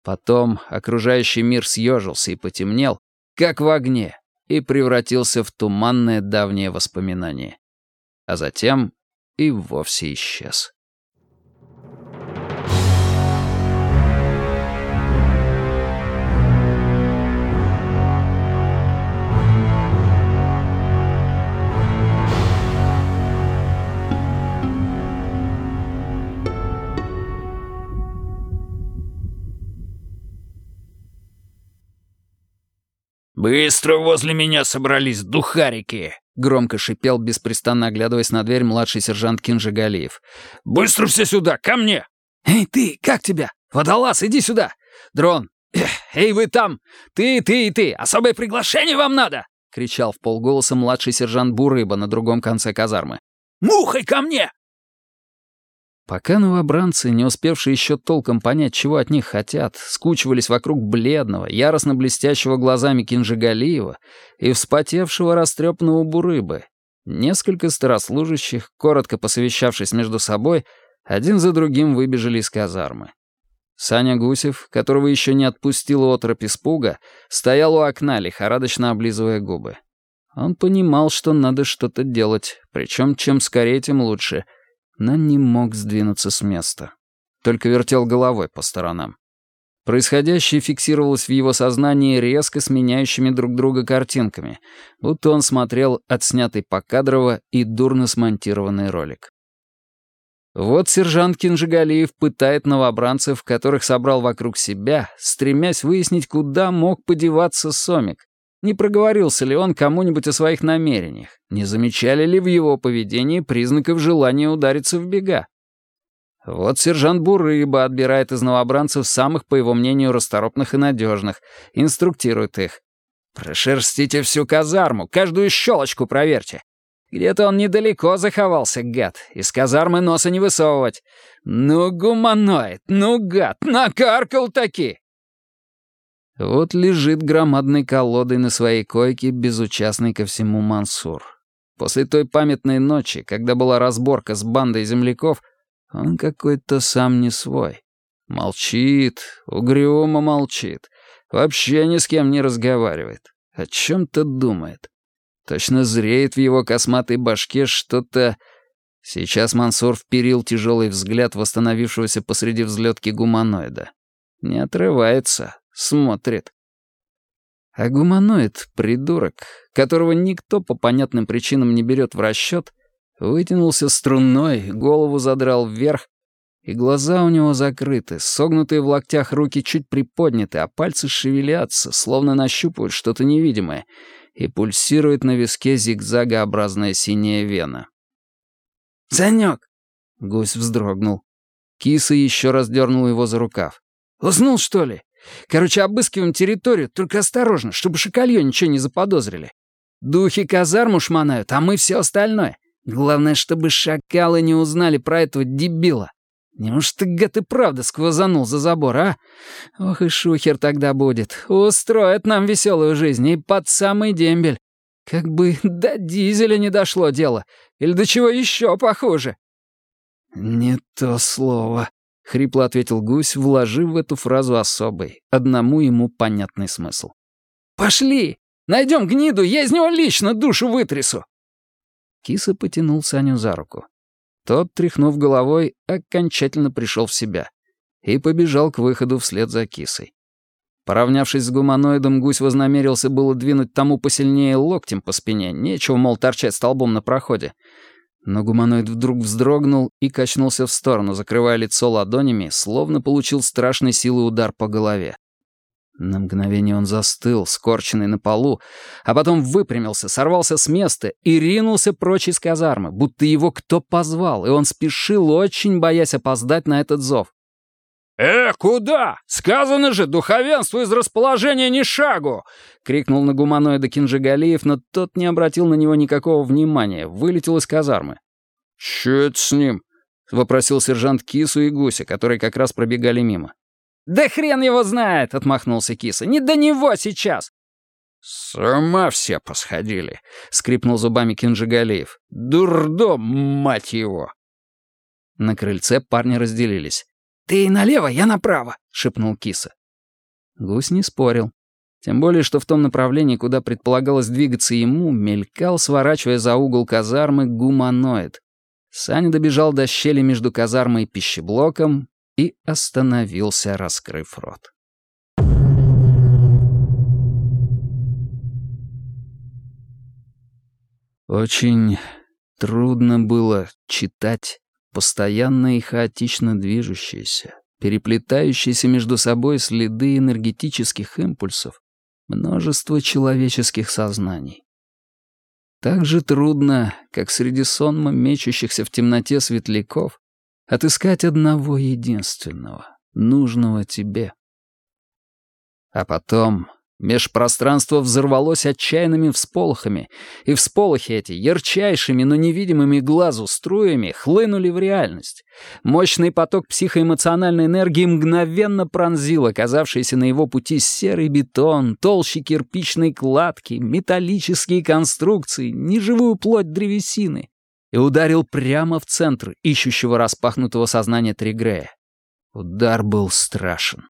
Потом окружающий мир съежился и потемнел, как в огне, и превратился в туманное давнее воспоминание. А затем и вовсе исчез. «Быстро возле меня собрались духарики!» — громко шипел, беспрестанно оглядываясь на дверь младший сержант Кинжигалиев. «Быстро все сюда, ко мне!» «Эй, ты, как тебя? Водолаз, иди сюда! Дрон! Эй, вы там! Ты, ты и ты! Особое приглашение вам надо!» — кричал в полголоса младший сержант Бурыба на другом конце казармы. «Мухой ко мне!» Пока новобранцы, не успевшие еще толком понять, чего от них хотят, скучивались вокруг бледного, яростно блестящего глазами Кинжигалиева и вспотевшего растрепанного бурыбы, несколько старослужащих, коротко посовещавшись между собой, один за другим выбежали из казармы. Саня Гусев, которого еще не отпустила отропь испуга, стоял у окна, лихорадочно облизывая губы. Он понимал, что надо что-то делать, причем чем скорее, тем лучше — но не мог сдвинуться с места. Только вертел головой по сторонам. Происходящее фиксировалось в его сознании резко сменяющими друг друга картинками, будто он смотрел отснятый покадрово и дурно смонтированный ролик. Вот сержант Кинжигалиев пытает новобранцев, которых собрал вокруг себя, стремясь выяснить, куда мог подеваться Сомик, не проговорился ли он кому-нибудь о своих намерениях? Не замечали ли в его поведении признаков желания удариться в бега? Вот сержант Бурыба отбирает из новобранцев самых, по его мнению, расторопных и надежных, инструктирует их. «Прошерстите всю казарму, каждую щелочку проверьте. Где-то он недалеко заховался, гад. Из казармы носа не высовывать. Ну, гуманоид, ну, гад, накаркал таки!» Вот лежит громадной колодой на своей койке, безучастный ко всему Мансур. После той памятной ночи, когда была разборка с бандой земляков, он какой-то сам не свой. Молчит, угрюмо молчит, вообще ни с кем не разговаривает, о чем-то думает. Точно зреет в его косматой башке что-то... Сейчас Мансур вперил тяжелый взгляд восстановившегося посреди взлетки гуманоида. Не отрывается, смотрит. А гуманоид, придурок, которого никто по понятным причинам не берет в расчет, вытянулся струнной, голову задрал вверх, и глаза у него закрыты, согнутые в локтях руки чуть приподняты, а пальцы шевелятся, словно нащупывают что-то невидимое, и пульсирует на виске зигзагообразная синяя вена. «Санёк!» — гусь вздрогнул. Киса еще раз дернула его за рукав. «Уснул, что ли?» Короче, обыскиваем территорию, только осторожно, чтобы шоколье ничего не заподозрили. Духи казарму шмонают, а мы все остальное. Главное, чтобы шакалы не узнали про этого дебила. Неужто гад и правда сквозанул за забор, а? Ох и шухер тогда будет. Устроит нам веселую жизнь и под самый дембель. Как бы до дизеля не дошло дело. Или до чего еще похуже. «Не то слово», — хрипло ответил гусь, вложив в эту фразу особый, одному ему понятный смысл. «Пошли!» — Найдем гниду, я из него лично душу вытрясу!» Киса потянул Саню за руку. Тот, тряхнув головой, окончательно пришел в себя и побежал к выходу вслед за кисой. Поравнявшись с гуманоидом, гусь вознамерился было двинуть тому посильнее локтем по спине, нечего, мол, торчать столбом на проходе. Но гуманоид вдруг вздрогнул и качнулся в сторону, закрывая лицо ладонями, словно получил страшной силы удар по голове. На мгновение он застыл, скорченный на полу, а потом выпрямился, сорвался с места и ринулся прочь из казармы, будто его кто позвал, и он спешил, очень боясь опоздать на этот зов. «Э, куда? Сказано же, духовенству из расположения ни шагу!» — крикнул на гуманоида Кинжигалиев, но тот не обратил на него никакого внимания, вылетел из казармы. «Чё это с ним?» — вопросил сержант Кису и Гуся, которые как раз пробегали мимо. «Да хрен его знает!» — отмахнулся киса. «Не до него сейчас!» «С ума все посходили!» — скрипнул зубами Кинжигалеев. «Дурдом, мать его!» На крыльце парни разделились. «Ты налево, я направо!» — шепнул киса. Гусь не спорил. Тем более, что в том направлении, куда предполагалось двигаться ему, мелькал, сворачивая за угол казармы, гуманоид. Саня добежал до щели между казармой и пищеблоком и остановился, раскрыв рот. Очень трудно было читать постоянно и хаотично движущиеся, переплетающиеся между собой следы энергетических импульсов, множество человеческих сознаний. Так же трудно, как среди сонма мечущихся в темноте светляков, Отыскать одного единственного, нужного тебе. А потом межпространство взорвалось отчаянными всполохами, и всполохи эти, ярчайшими, но невидимыми глазу струями, хлынули в реальность. Мощный поток психоэмоциональной энергии мгновенно пронзил оказавшийся на его пути серый бетон, толщи кирпичной кладки, металлические конструкции, неживую плоть древесины и ударил прямо в центр ищущего распахнутого сознания Тригрея. Удар был страшен.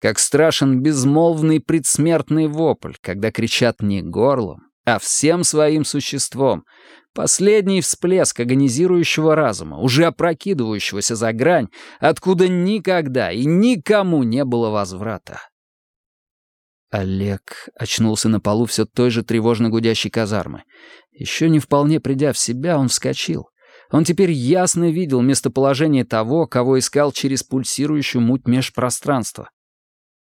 Как страшен безмолвный предсмертный вопль, когда кричат не горлом, а всем своим существом. Последний всплеск агонизирующего разума, уже опрокидывающегося за грань, откуда никогда и никому не было возврата. Олег очнулся на полу все той же тревожно гудящей казармы. Еще не вполне придя в себя, он вскочил. Он теперь ясно видел местоположение того, кого искал через пульсирующую муть межпространства.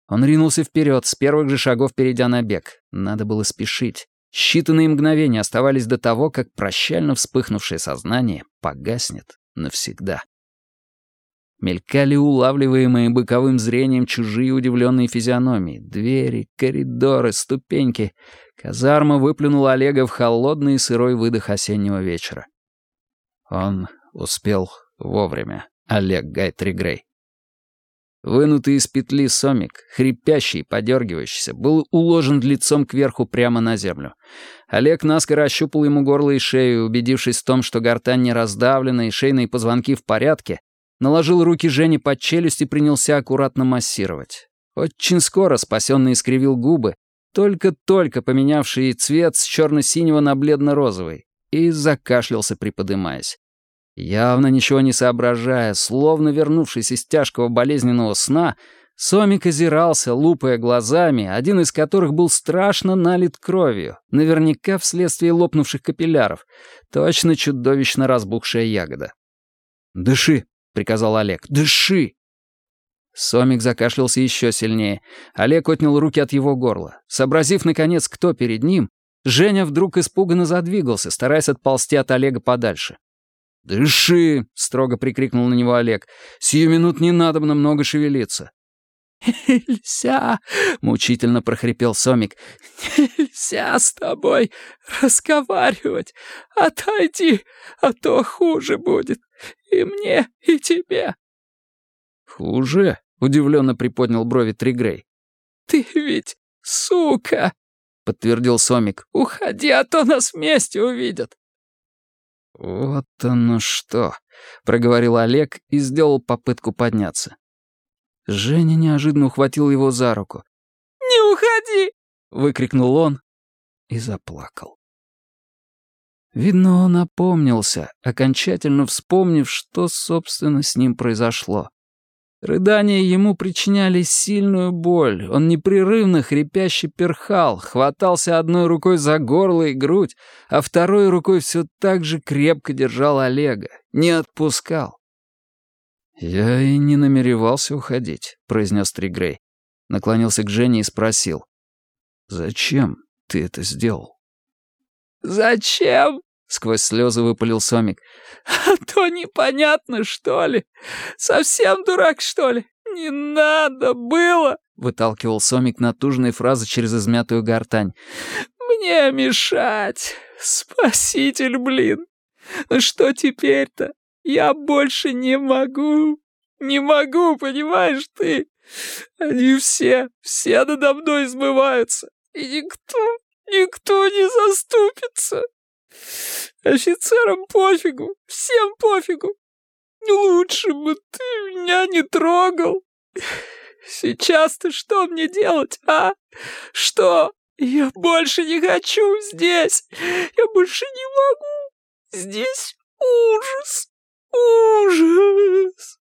Он ринулся вперед, с первых же шагов перейдя на бег. Надо было спешить. Считанные мгновения оставались до того, как прощально вспыхнувшее сознание погаснет навсегда. Мелькали улавливаемые боковым зрением чужие удивленные физиономии. Двери, коридоры, ступеньки. Казарма выплюнула Олега в холодный и сырой выдох осеннего вечера. Он успел вовремя, Олег Гайтри Грей. Вынутый из петли сомик, хрипящий, подергивающийся, был уложен лицом кверху прямо на землю. Олег наскоро ощупал ему горло и шею, убедившись в том, что гортань не раздавлена и шейные позвонки в порядке, наложил руки Жене под челюсть и принялся аккуратно массировать. Очень скоро спасенный искривил губы, только-только поменявший цвет с черно-синего на бледно-розовый, и закашлялся, приподымаясь. Явно ничего не соображая, словно вернувшись из тяжкого болезненного сна, Сомик озирался, лупая глазами, один из которых был страшно налит кровью, наверняка вследствие лопнувших капилляров, точно чудовищно разбухшая ягода. «Дыши», приказал Олег. «Дыши!» Сомик закашлялся еще сильнее. Олег отнял руки от его горла. Сообразив, наконец, кто перед ним, Женя вдруг испуганно задвигался, стараясь отползти от Олега подальше. «Дыши!» — строго прикрикнул на него Олег. «Сию минут не надо много шевелиться». «Нельзя!» — мучительно прохрипел Сомик. «Нельзя с тобой разговаривать. Отойди, а то хуже будет. И мне, и тебе». «Хуже?» — удивленно приподнял брови Тригрей. «Ты ведь сука!» — подтвердил Сомик. «Уходи, а то нас вместе увидят». «Вот оно что!» — проговорил Олег и сделал попытку подняться. Женя неожиданно ухватил его за руку. «Не уходи!» — выкрикнул он и заплакал. Видно, он опомнился, окончательно вспомнив, что, собственно, с ним произошло. Рыдания ему причиняли сильную боль. Он непрерывно хрипяще перхал, хватался одной рукой за горло и грудь, а второй рукой все так же крепко держал Олега, не отпускал. «Я и не намеревался уходить», — произнес Тригрей. Наклонился к Жене и спросил. «Зачем ты это сделал?» «Зачем?» — сквозь слезы выпалил Сомик. «А то непонятно, что ли? Совсем дурак, что ли? Не надо было!» — выталкивал Сомик натужные фразы через измятую гортань. «Мне мешать! Спаситель, блин! Ну что теперь-то? Я больше не могу! Не могу, понимаешь ты? Они все, все надо мной измываются, и никто, никто не заступится!» Офицерам пофигу, всем пофигу. Лучше бы ты меня не трогал. Сейчас ты что мне делать, а? Что? Я больше не хочу здесь. Я больше не могу. Здесь ужас. Ужас.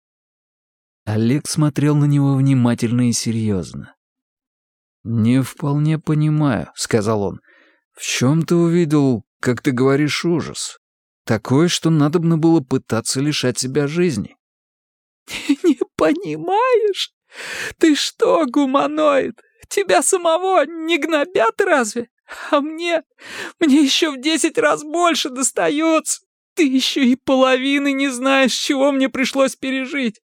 Олег смотрел на него внимательно и серьезно. «Не вполне понимаю», — сказал он. «В чем ты увидел как ты говоришь, ужас. Такое, что надобно было пытаться лишать себя жизни. «Не понимаешь? Ты что, гуманоид? Тебя самого не гнобят разве? А мне? Мне еще в десять раз больше достается. Ты еще и половины не знаешь, чего мне пришлось пережить».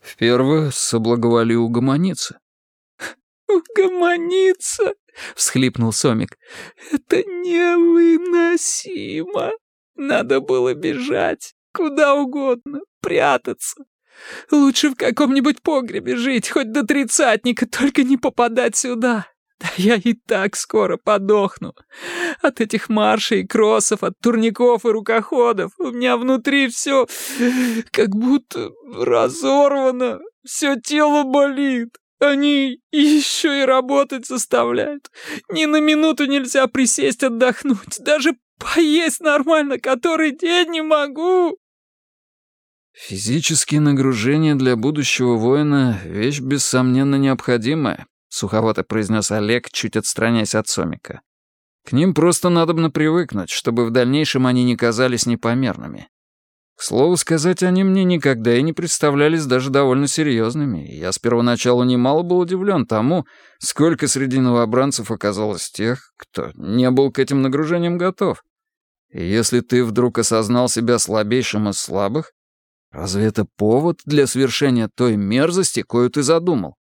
«Впервые соблаговолил угомониться». «Угомониться?» — всхлипнул Сомик. «Это невыносимо. Надо было бежать, куда угодно, прятаться. Лучше в каком-нибудь погребе жить, хоть до тридцатника, только не попадать сюда. Да я и так скоро подохну. От этих маршей и кроссов, от турников и рукоходов. У меня внутри все как будто разорвано, все тело болит. Они еще и работать заставляют. Ни на минуту нельзя присесть отдохнуть. Даже поесть нормально который день не могу. Физические нагружения для будущего воина — вещь бессомненно необходимая, суховато произнес Олег, чуть отстраняясь от Сомика. К ним просто надобно привыкнуть, чтобы в дальнейшем они не казались непомерными. К слову сказать, они мне никогда и не представлялись даже довольно серьезными, и я с первоначалу немало был удивлен тому, сколько среди новобранцев оказалось тех, кто не был к этим нагружениям готов. И если ты вдруг осознал себя слабейшим из слабых, разве это повод для совершения той мерзости, кою ты задумал?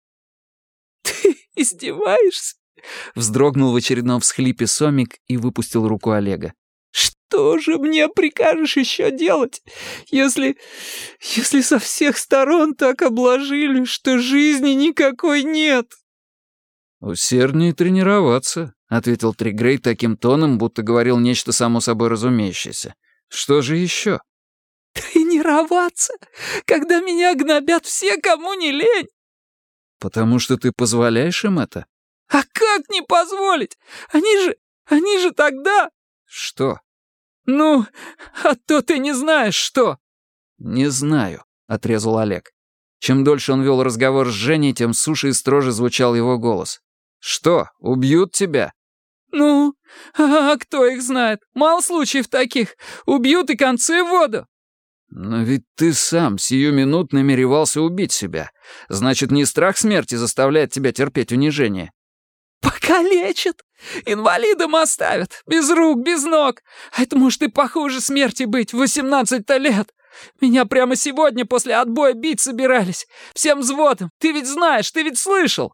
«Ты издеваешься?» — вздрогнул в очередном всхлипе Сомик и выпустил руку Олега. Что же мне прикажешь еще делать, если... если со всех сторон так обложили, что жизни никакой нет?» «Усерднее тренироваться», — ответил Тригрей таким тоном, будто говорил нечто само собой разумеющееся. «Что же еще?» «Тренироваться, когда меня гнобят все, кому не лень!» «Потому что ты позволяешь им это?» «А как не позволить? Они же... они же тогда...» «Что?» «Ну, а то ты не знаешь, что...» «Не знаю», — отрезал Олег. Чем дольше он вел разговор с Женей, тем суше и строже звучал его голос. «Что, убьют тебя?» «Ну, а кто их знает? Мало случаев таких. Убьют и концы в воду». «Но ведь ты сам сию минут намеревался убить себя. Значит, не страх смерти заставляет тебя терпеть унижение?» «Покалечат! Инвалидом оставят! Без рук, без ног! А это может и похуже смерти быть в восемнадцать-то лет! Меня прямо сегодня после отбоя бить собирались! Всем взводом! Ты ведь знаешь, ты ведь слышал!»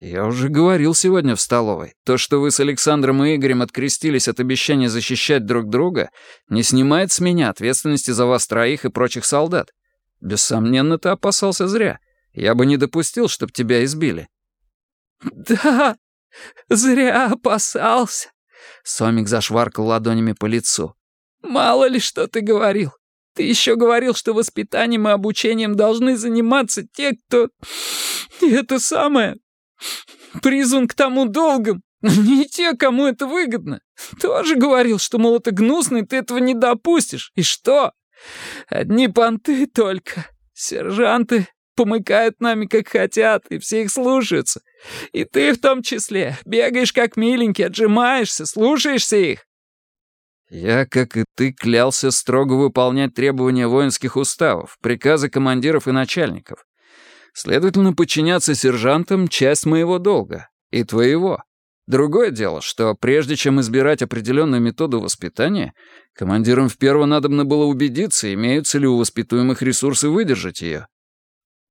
«Я уже говорил сегодня в столовой. То, что вы с Александром и Игорем открестились от обещания защищать друг друга, не снимает с меня ответственности за вас троих и прочих солдат. Бессомненно, ты опасался зря. Я бы не допустил, чтобы тебя избили». «Да, зря опасался». Сомик зашваркал ладонями по лицу. «Мало ли что ты говорил. Ты еще говорил, что воспитанием и обучением должны заниматься те, кто... Это самое... Призван к тому долгом. Не те, кому это выгодно. Тоже говорил, что, мол, это гнусно, и ты этого не допустишь. И что? Одни понты только. Сержанты помыкают нами, как хотят, и все их слушаются. И ты в том числе. Бегаешь, как миленький, отжимаешься, слушаешься их. Я, как и ты, клялся строго выполнять требования воинских уставов, приказы командиров и начальников. Следовательно, подчиняться сержантам — часть моего долга. И твоего. Другое дело, что прежде чем избирать определенную методу воспитания, командирам в перво надобно было убедиться, имеются ли у воспитуемых ресурсы выдержать ее.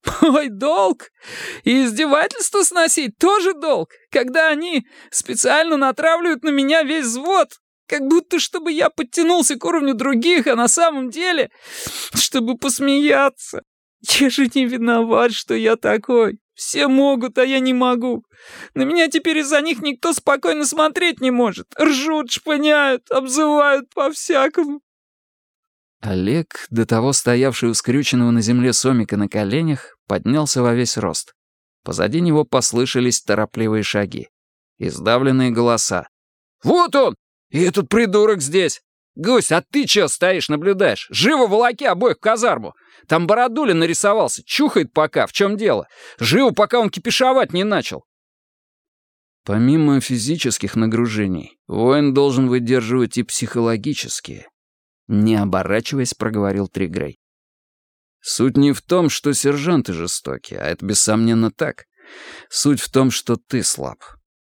«Мой долг? И издевательство сносить тоже долг, когда они специально натравливают на меня весь взвод, как будто чтобы я подтянулся к уровню других, а на самом деле, чтобы посмеяться. Я же не виноват, что я такой. Все могут, а я не могу. На меня теперь из-за них никто спокойно смотреть не может. Ржут, шпыняют, обзывают по-всякому. Олег, до того стоявший у скрюченного на земле Сомика на коленях, поднялся во весь рост. Позади него послышались торопливые шаги. Издавленные голоса. «Вот он! И этот придурок здесь! Гусь, а ты чё стоишь, наблюдаешь? Живо волоки обоих в казарму! Там Бородулин нарисовался, чухает пока, в чем дело? Живо, пока он кипишовать не начал!» Помимо физических нагружений, воин должен выдерживать и психологические. Не оборачиваясь, проговорил Тригрей. Суть не в том, что сержанты жестоки, а это бессомненно так. Суть в том, что ты слаб.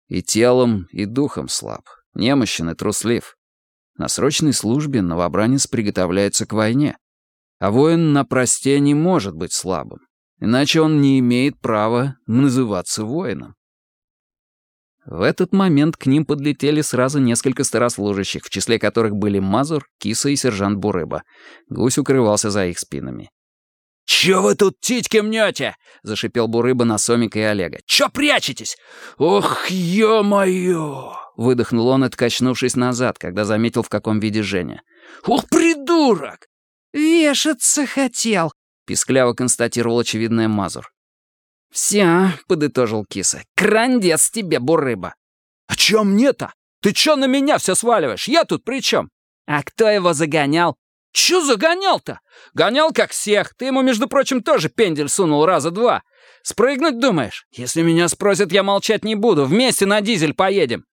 И телом, и духом слаб. Немощен и труслив. На срочной службе новобранец приготовляется к войне. А воин на просте не может быть слабым. Иначе он не имеет права называться воином. В этот момент к ним подлетели сразу несколько старослужащих, в числе которых были Мазур, Киса и сержант Бурыба. Гусь укрывался за их спинами. «Чё вы тут титьки мнёте?» — зашипел Бурыба на Сомика и Олега. «Чё прячетесь? Ох, ё-моё!» — выдохнул он, откачнувшись назад, когда заметил, в каком виде Женя. «Ух, придурок!» «Вешаться хотел», — пискляво констатировал очевидная Мазур. «Всё», — подытожил киса, — «крандец тебе, Бурыба». «А чё мне-то? Ты чё на меня всё сваливаешь? Я тут при чём?» «А кто его загонял?» «Чё загонял-то? Гонял как всех. Ты ему, между прочим, тоже пендель сунул раза два. Спрыгнуть думаешь? Если меня спросят, я молчать не буду. Вместе на дизель поедем».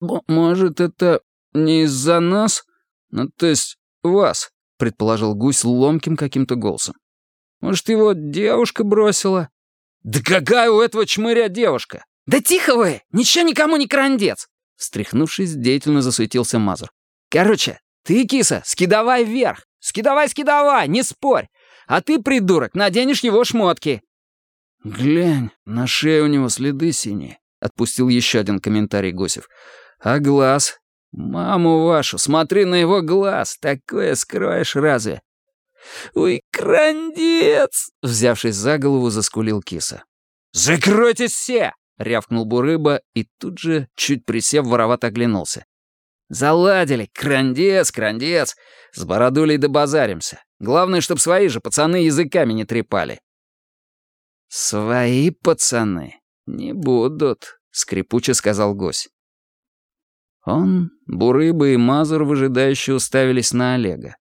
«Может, это не из-за нас? Ну, то есть вас?» — предположил гусь ломким каким-то голосом. «Может, его девушка бросила?» «Да какая у этого чмыря девушка?» «Да тихо вы! Ничего никому не крандец!» Встряхнувшись, деятельно засуетился Мазур. «Короче, ты, киса, скидавай вверх! Скидавай, скидавай, не спорь! А ты, придурок, наденешь его шмотки!» «Глянь, на шее у него следы синие», — отпустил еще один комментарий Гусев. «А глаз? Маму вашу, смотри на его глаз, такое скроешь разве?» «Ой, крандец!» — взявшись за голову, заскулил киса. «Закройтесь все!» — рявкнул Бурыба и тут же, чуть присев, воровато оглянулся. Заладили. Крандец, крандец. С бородулей добазаримся. Главное, чтоб свои же пацаны языками не трепали. «Свои пацаны не будут», — скрипуче сказал Гось. Он, Бурыба и Мазур выжидающе уставились на Олега.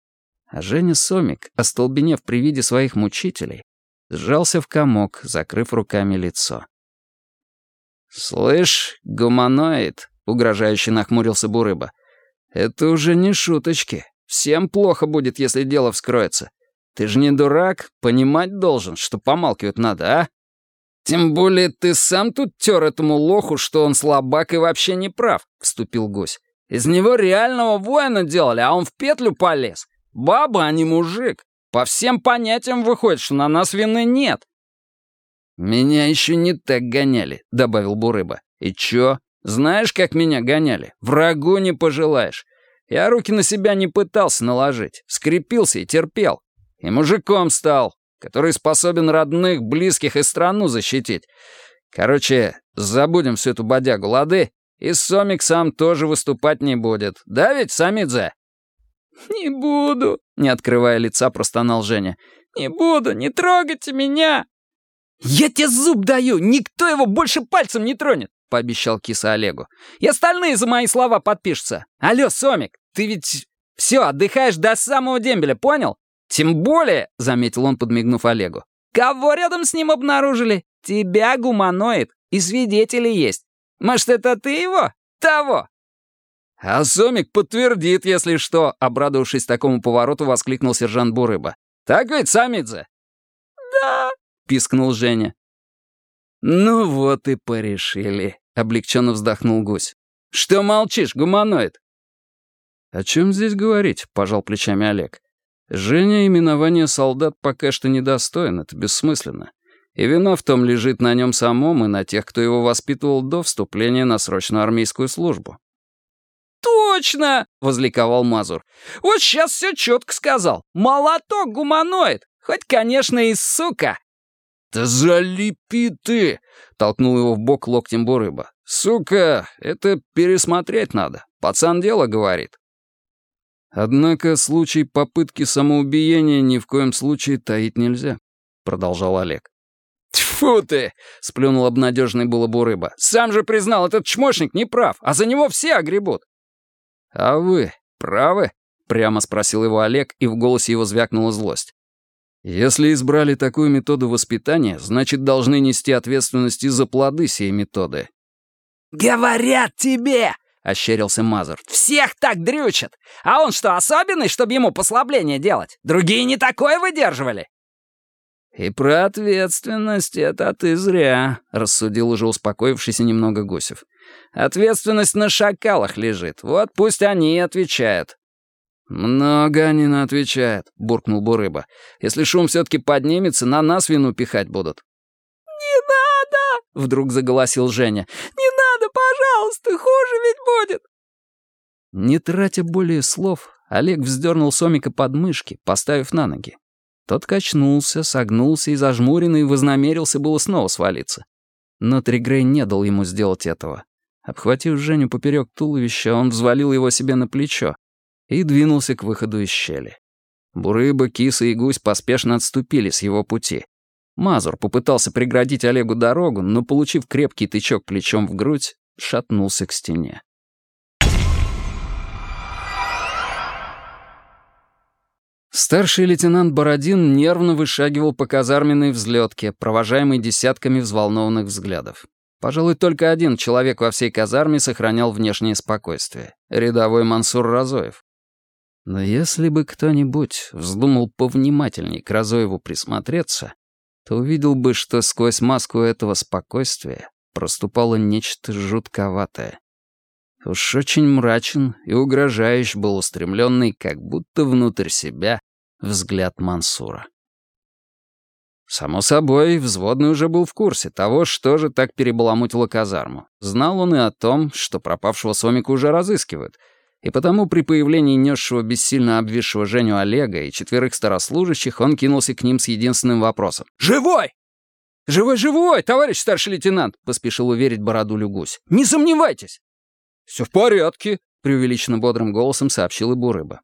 А Женя Сомик, остолбенев при виде своих мучителей, сжался в комок, закрыв руками лицо. «Слышь, гуманоид», — угрожающе нахмурился Бурыба, «Это уже не шуточки. Всем плохо будет, если дело вскроется. Ты же не дурак, понимать должен, что помалкивать надо, а? Тем более ты сам тут тер этому лоху, что он слабак и вообще не прав», — вступил Гусь. «Из него реального воина делали, а он в петлю полез. Баба, а не мужик. По всем понятиям выходит, что на нас вины нет». «Меня еще не так гоняли», — добавил Бурыба. «И чё? Знаешь, как меня гоняли? Врагу не пожелаешь. Я руки на себя не пытался наложить, скрепился и терпел. И мужиком стал, который способен родных, близких и страну защитить. Короче, забудем всю эту бодягу, лады? И Сомик сам тоже выступать не будет. Да ведь, Самидзе?» «Не буду», — не открывая лица, простонал Женя. «Не буду, не трогайте меня!» «Я тебе зуб даю! Никто его больше пальцем не тронет! — пообещал киса Олегу. «И остальные за мои слова подпишутся. Алло, Сомик, ты ведь все, отдыхаешь до самого дембеля, понял? Тем более, — заметил он, подмигнув Олегу, — кого рядом с ним обнаружили? Тебя, гуманоид, и свидетели есть. Может, это ты его? Того?» «А Сомик подтвердит, если что», — обрадовавшись такому повороту, воскликнул сержант Бурыба. «Так ведь, Самидзе?» «Да», — пискнул Женя. «Ну вот и порешили», — облегченно вздохнул гусь. «Что молчишь, гуманоид?» «О чем здесь говорить?» — пожал плечами Олег. «Женя именование солдат пока что недостоин, это бессмысленно. И вина в том лежит на нем самом и на тех, кто его воспитывал до вступления на срочную армейскую службу». «Точно!» — возликовал Мазур. «Вот сейчас все четко сказал. Молоток гуманоид. Хоть, конечно, и сука». «Да залепи ты!» — толкнул его в бок локтем Бурыба. «Сука, это пересмотреть надо. Пацан дело говорит». «Однако случай попытки самоубиения ни в коем случае таить нельзя», — продолжал Олег. «Тьфу ты!» — сплюнул обнадеженный было Бурыба. «Сам же признал, этот чмошник не прав, а за него все огребут». «А вы правы?» — прямо спросил его Олег, и в голосе его звякнула злость. «Если избрали такую методу воспитания, значит, должны нести ответственность и за плоды сей методы». «Говорят тебе!» — ощерился Мазур. «Всех так дрючат! А он что, особенный, чтобы ему послабление делать? Другие не такое выдерживали!» «И про ответственность это ты зря», — рассудил уже успокоившийся немного Гусев. «Ответственность на шакалах лежит, вот пусть они и отвечают». «Много они на отвечают», — буркнул Бурыба. «Если шум все-таки поднимется, на нас вину пихать будут». «Не надо!» — вдруг заголосил Женя. «Не надо, пожалуйста, хуже ведь будет!» Не тратя более слов, Олег вздернул Сомика под мышки, поставив на ноги. Тот качнулся, согнулся и зажмуренный вознамерился было снова свалиться. Но Тригрей не дал ему сделать этого. Обхватив Женю поперек туловища, он взвалил его себе на плечо и двинулся к выходу из щели. Бурыба, киса и гусь поспешно отступили с его пути. Мазур попытался преградить Олегу дорогу, но, получив крепкий тычок плечом в грудь, шатнулся к стене. Старший лейтенант Бородин нервно вышагивал по казарменной взлетке, провожаемый десятками взволнованных взглядов. Пожалуй, только один человек во всей казарме сохранял внешнее спокойствие — рядовой Мансур Разоев. Но если бы кто-нибудь вздумал повнимательней к Разоеву присмотреться, то увидел бы, что сквозь маску этого спокойствия проступало нечто жутковатое. Уж очень мрачен и угрожающий был устремленный, как будто внутрь себя, взгляд Мансура. Само собой, взводный уже был в курсе того, что же так перебаламутило казарму. Знал он и о том, что пропавшего Сомика уже разыскивают, и потому при появлении несшего бессильно обвисшего Женю Олега и четверых старослужащих он кинулся к ним с единственным вопросом. «Живой!» «Живой-живой, товарищ старший лейтенант!» — поспешил уверить Бородулю гусь. «Не сомневайтесь!» «Все в порядке», — преувеличенно бодрым голосом сообщил и Бурыба.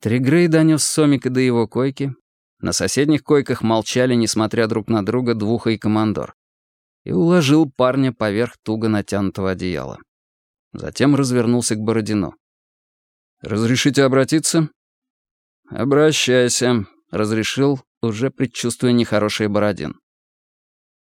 Тригрей донес Сомика до его койки. На соседних койках молчали, несмотря друг на друга, Двуха и Командор. И уложил парня поверх туго натянутого одеяла. Затем развернулся к Бородину. «Разрешите обратиться?» «Обращайся», — разрешил, уже предчувствуя нехороший Бородин.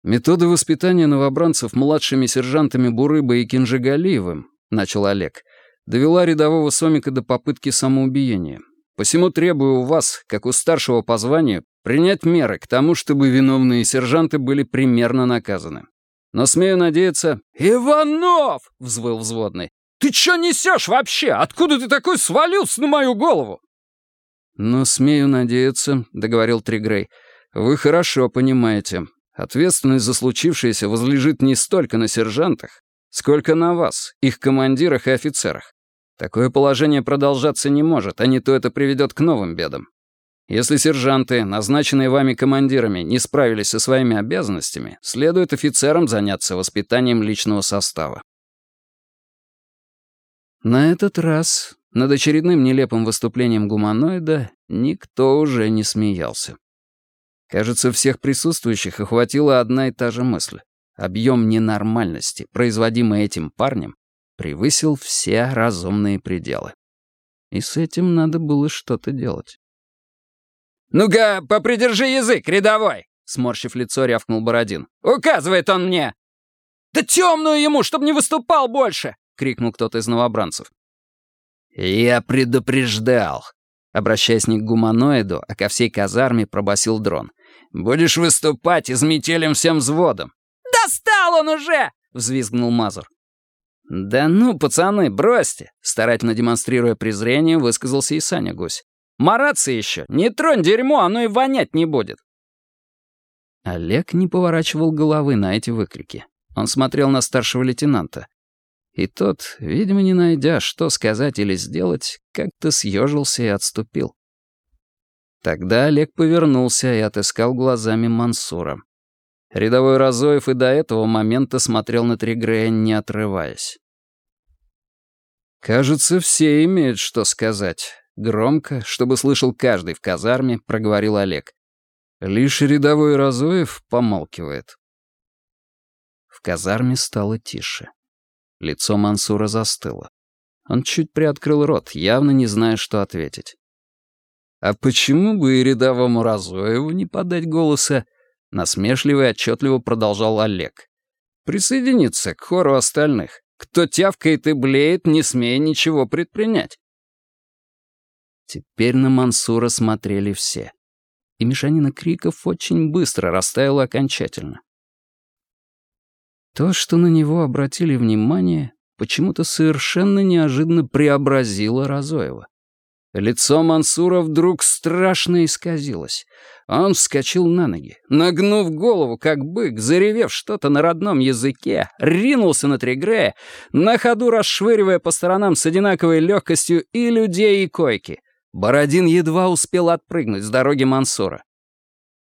«Методы воспитания новобранцев младшими сержантами Бурыбой и Кинжигалиевым», — начал Олег, «довела рядового Сомика до попытки самоубиения. Посему требую у вас, как у старшего по званию, принять меры к тому, чтобы виновные сержанты были примерно наказаны. Но смею надеяться...» «Иванов!» — взвыл взводный. «Ты чё несешь вообще? Откуда ты такой свалился на мою голову?» «Но смею надеяться», — договорил Тригрей, — «вы хорошо понимаете, Ответственность за случившееся возлежит не столько на сержантах, сколько на вас, их командирах и офицерах. Такое положение продолжаться не может, а не то это приведет к новым бедам. Если сержанты, назначенные вами командирами, не справились со своими обязанностями, следует офицерам заняться воспитанием личного состава. На этот раз над очередным нелепым выступлением гуманоида никто уже не смеялся. Кажется, всех присутствующих охватила одна и та же мысль. объем ненормальности, производимый этим парнем, превысил все разумные пределы. И с этим надо было что-то делать. «Ну-ка, попридержи язык, рядовой!» Сморщив лицо, рявкнул Бородин. «Указывает он мне!» «Да темную ему, чтобы не выступал больше!» — крикнул кто-то из новобранцев. «Я предупреждал!» Обращаясь не к гуманоиду, а ко всей казарме, пробасил дрон. «Будешь выступать, изметелим всем взводом!» «Достал он уже!» — взвизгнул Мазур. «Да ну, пацаны, бросьте!» Старательно демонстрируя презрение, высказался и Саня Гусь. «Мараться еще! Не тронь дерьмо, оно и вонять не будет!» Олег не поворачивал головы на эти выкрики. Он смотрел на старшего лейтенанта. И тот, видимо, не найдя, что сказать или сделать, как-то съежился и отступил. Тогда Олег повернулся и отыскал глазами Мансура. Рядовой Разоев и до этого момента смотрел на Тригрея, не отрываясь. «Кажется, все имеют что сказать», — громко, чтобы слышал каждый в казарме, проговорил Олег. Лишь рядовой Разоев помалкивает. В казарме стало тише. Лицо Мансура застыло. Он чуть приоткрыл рот, явно не зная, что ответить. «А почему бы и рядовому Разоеву не подать голоса?» Насмешливо и отчетливо продолжал Олег. «Присоединиться к хору остальных. Кто тявкает и блеет, не смея ничего предпринять». Теперь на Мансура смотрели все. И мешанина криков очень быстро растаяла окончательно. То, что на него обратили внимание, почему-то совершенно неожиданно преобразило Разоева. Лицо Мансура вдруг страшно исказилось. Он вскочил на ноги, нагнув голову, как бык, заревев что-то на родном языке, ринулся на Тригрея, на ходу расшвыривая по сторонам с одинаковой легкостью и людей, и койки. Бородин едва успел отпрыгнуть с дороги Мансура.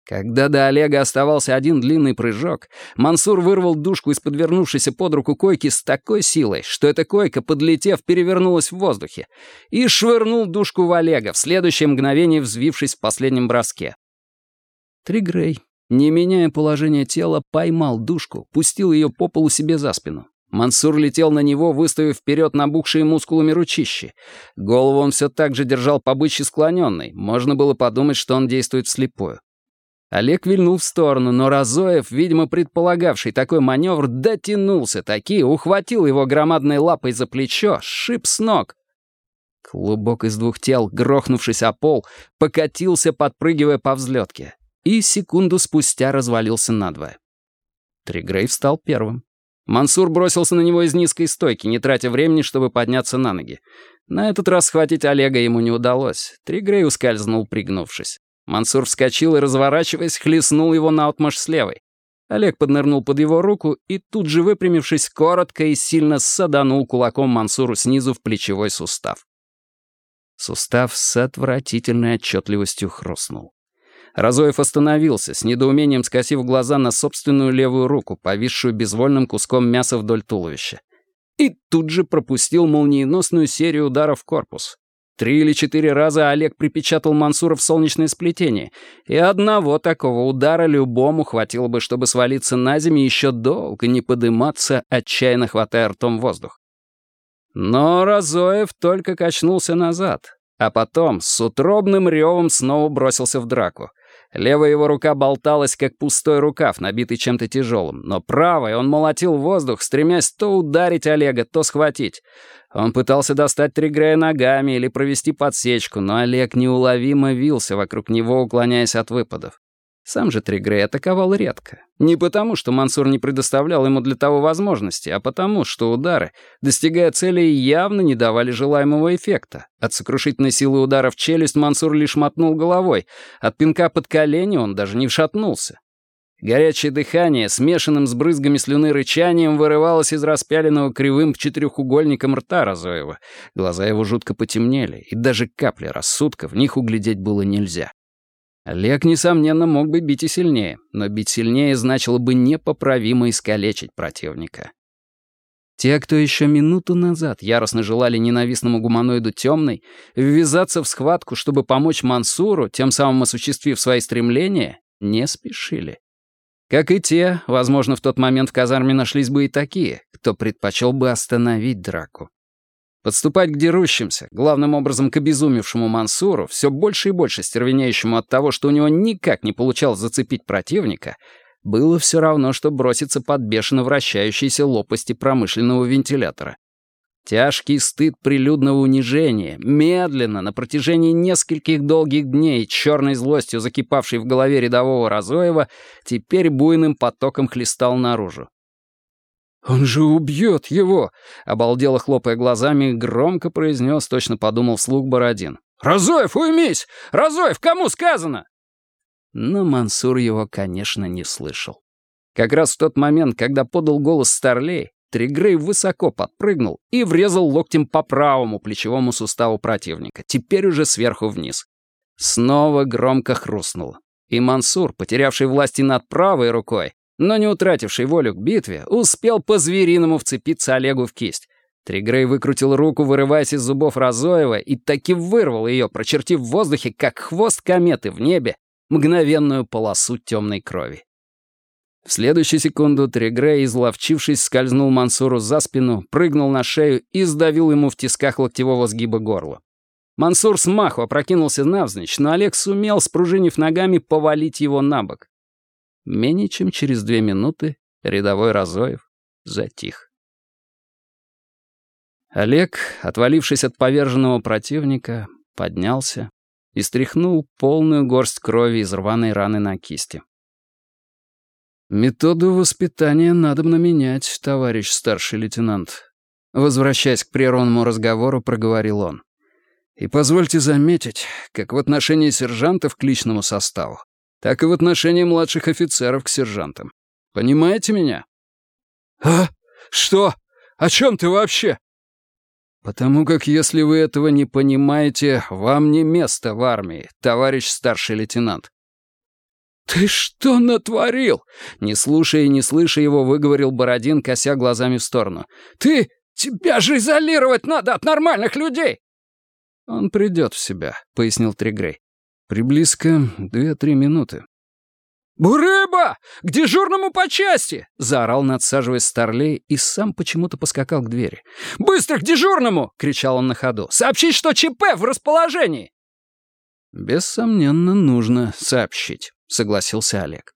Когда до Олега оставался один длинный прыжок, Мансур вырвал душку из подвернувшейся под руку койки с такой силой, что эта койка, подлетев, перевернулась в воздухе, и швырнул душку в Олега, в следующее мгновение взвившись в последнем броске. Тригрей, не меняя положение тела, поймал душку, пустил ее по полу себе за спину. Мансур летел на него, выставив вперед набухшие мускулами ручищи. Голову он все так же держал по бычьи склоненной. Можно было подумать, что он действует вслепую. Олег вильнул в сторону, но Разоев, видимо, предполагавший такой маневр, дотянулся таки, ухватил его громадной лапой за плечо, шип с ног. Клубок из двух тел, грохнувшись о пол, покатился, подпрыгивая по взлетке, и секунду спустя развалился надвое. Тригрей встал первым. Мансур бросился на него из низкой стойки, не тратя времени, чтобы подняться на ноги. На этот раз схватить Олега ему не удалось. Тригрей ускользнул, пригнувшись. Мансур вскочил и, разворачиваясь, хлестнул его наотмашь с левой. Олег поднырнул под его руку и, тут же выпрямившись, коротко и сильно саданул кулаком Мансуру снизу в плечевой сустав. Сустав с отвратительной отчетливостью хрустнул. Разоев остановился, с недоумением скосив глаза на собственную левую руку, повисшую безвольным куском мяса вдоль туловища. И тут же пропустил молниеносную серию ударов в корпус. Три или четыре раза Олег припечатал Мансура в солнечное сплетение, и одного такого удара любому хватило бы, чтобы свалиться на землю и еще долго не подыматься, отчаянно хватая ртом воздух. Но Разоев только качнулся назад, а потом с утробным ревом снова бросился в драку — Левая его рука болталась, как пустой рукав, набитый чем-то тяжелым, но правой он молотил воздух, стремясь то ударить Олега, то схватить. Он пытался достать Тригрея ногами или провести подсечку, но Олег неуловимо вился вокруг него, уклоняясь от выпадов. Сам же Тригрей атаковал редко. Не потому, что Мансур не предоставлял ему для того возможности, а потому, что удары, достигая цели, явно не давали желаемого эффекта. От сокрушительной силы удара в челюсть Мансур лишь мотнул головой. От пинка под колени он даже не вшатнулся. Горячее дыхание, смешанным с брызгами слюны рычанием, вырывалось из распяленного кривым четырехугольником рта Разоева. Глаза его жутко потемнели, и даже капли рассудка в них углядеть было нельзя. Олег, несомненно, мог бы бить и сильнее, но бить сильнее значило бы непоправимо искалечить противника. Те, кто еще минуту назад яростно желали ненавистному гуманоиду темной, ввязаться в схватку, чтобы помочь Мансуру, тем самым осуществив свои стремления, не спешили. Как и те, возможно, в тот момент в казарме нашлись бы и такие, кто предпочел бы остановить драку. Подступать к дерущимся, главным образом к обезумевшему Мансуру, все больше и больше стервенеющему от того, что у него никак не получалось зацепить противника, было все равно, что броситься под бешено вращающиеся лопасти промышленного вентилятора. Тяжкий стыд прилюдного унижения, медленно, на протяжении нескольких долгих дней, черной злостью закипавшей в голове рядового Разоева, теперь буйным потоком хлестал наружу. «Он же убьет его!» — обалдело хлопая глазами, громко произнес, точно подумал вслух Бородин. «Разоев, уймись! Разоев, кому сказано?» Но Мансур его, конечно, не слышал. Как раз в тот момент, когда подал голос Старлей, Тригрей высоко подпрыгнул и врезал локтем по правому плечевому суставу противника, теперь уже сверху вниз. Снова громко хрустнуло. И Мансур, потерявший власти над правой рукой, но не утративший волю к битве, успел по-звериному вцепиться Олегу в кисть. Тригрей выкрутил руку, вырываясь из зубов Разоева, и таки вырвал ее, прочертив в воздухе, как хвост кометы в небе, мгновенную полосу темной крови. В следующую секунду Тригрей, изловчившись, скользнул Мансуру за спину, прыгнул на шею и сдавил ему в тисках локтевого сгиба горла. Мансур с маху опрокинулся навзничь, но Олег сумел, спружинив ногами, повалить его на бок. Менее чем через две минуты рядовой Разоев затих. Олег, отвалившись от поверженного противника, поднялся и стряхнул полную горсть крови из рваной раны на кисти. «Методу воспитания надо менять, товарищ старший лейтенант», возвращаясь к прерванному разговору, проговорил он. «И позвольте заметить, как в отношении сержантов к личному составу, так и в отношении младших офицеров к сержантам. Понимаете меня?» «А? Что? О чем ты вообще?» «Потому как если вы этого не понимаете, вам не место в армии, товарищ старший лейтенант». «Ты что натворил?» Не слушая и не слыша его, выговорил Бородин, кося глазами в сторону. «Ты... Тебя же изолировать надо от нормальных людей!» «Он придет в себя», — пояснил Тригрей. Приблизко две-три минуты. «Бурыба! К дежурному по части!» — заорал, надсаживаясь Старлей, и сам почему-то поскакал к двери. «Быстро к дежурному!» — кричал он на ходу. «Сообщить, что ЧП в расположении!» «Бессомненно, нужно сообщить», — согласился Олег.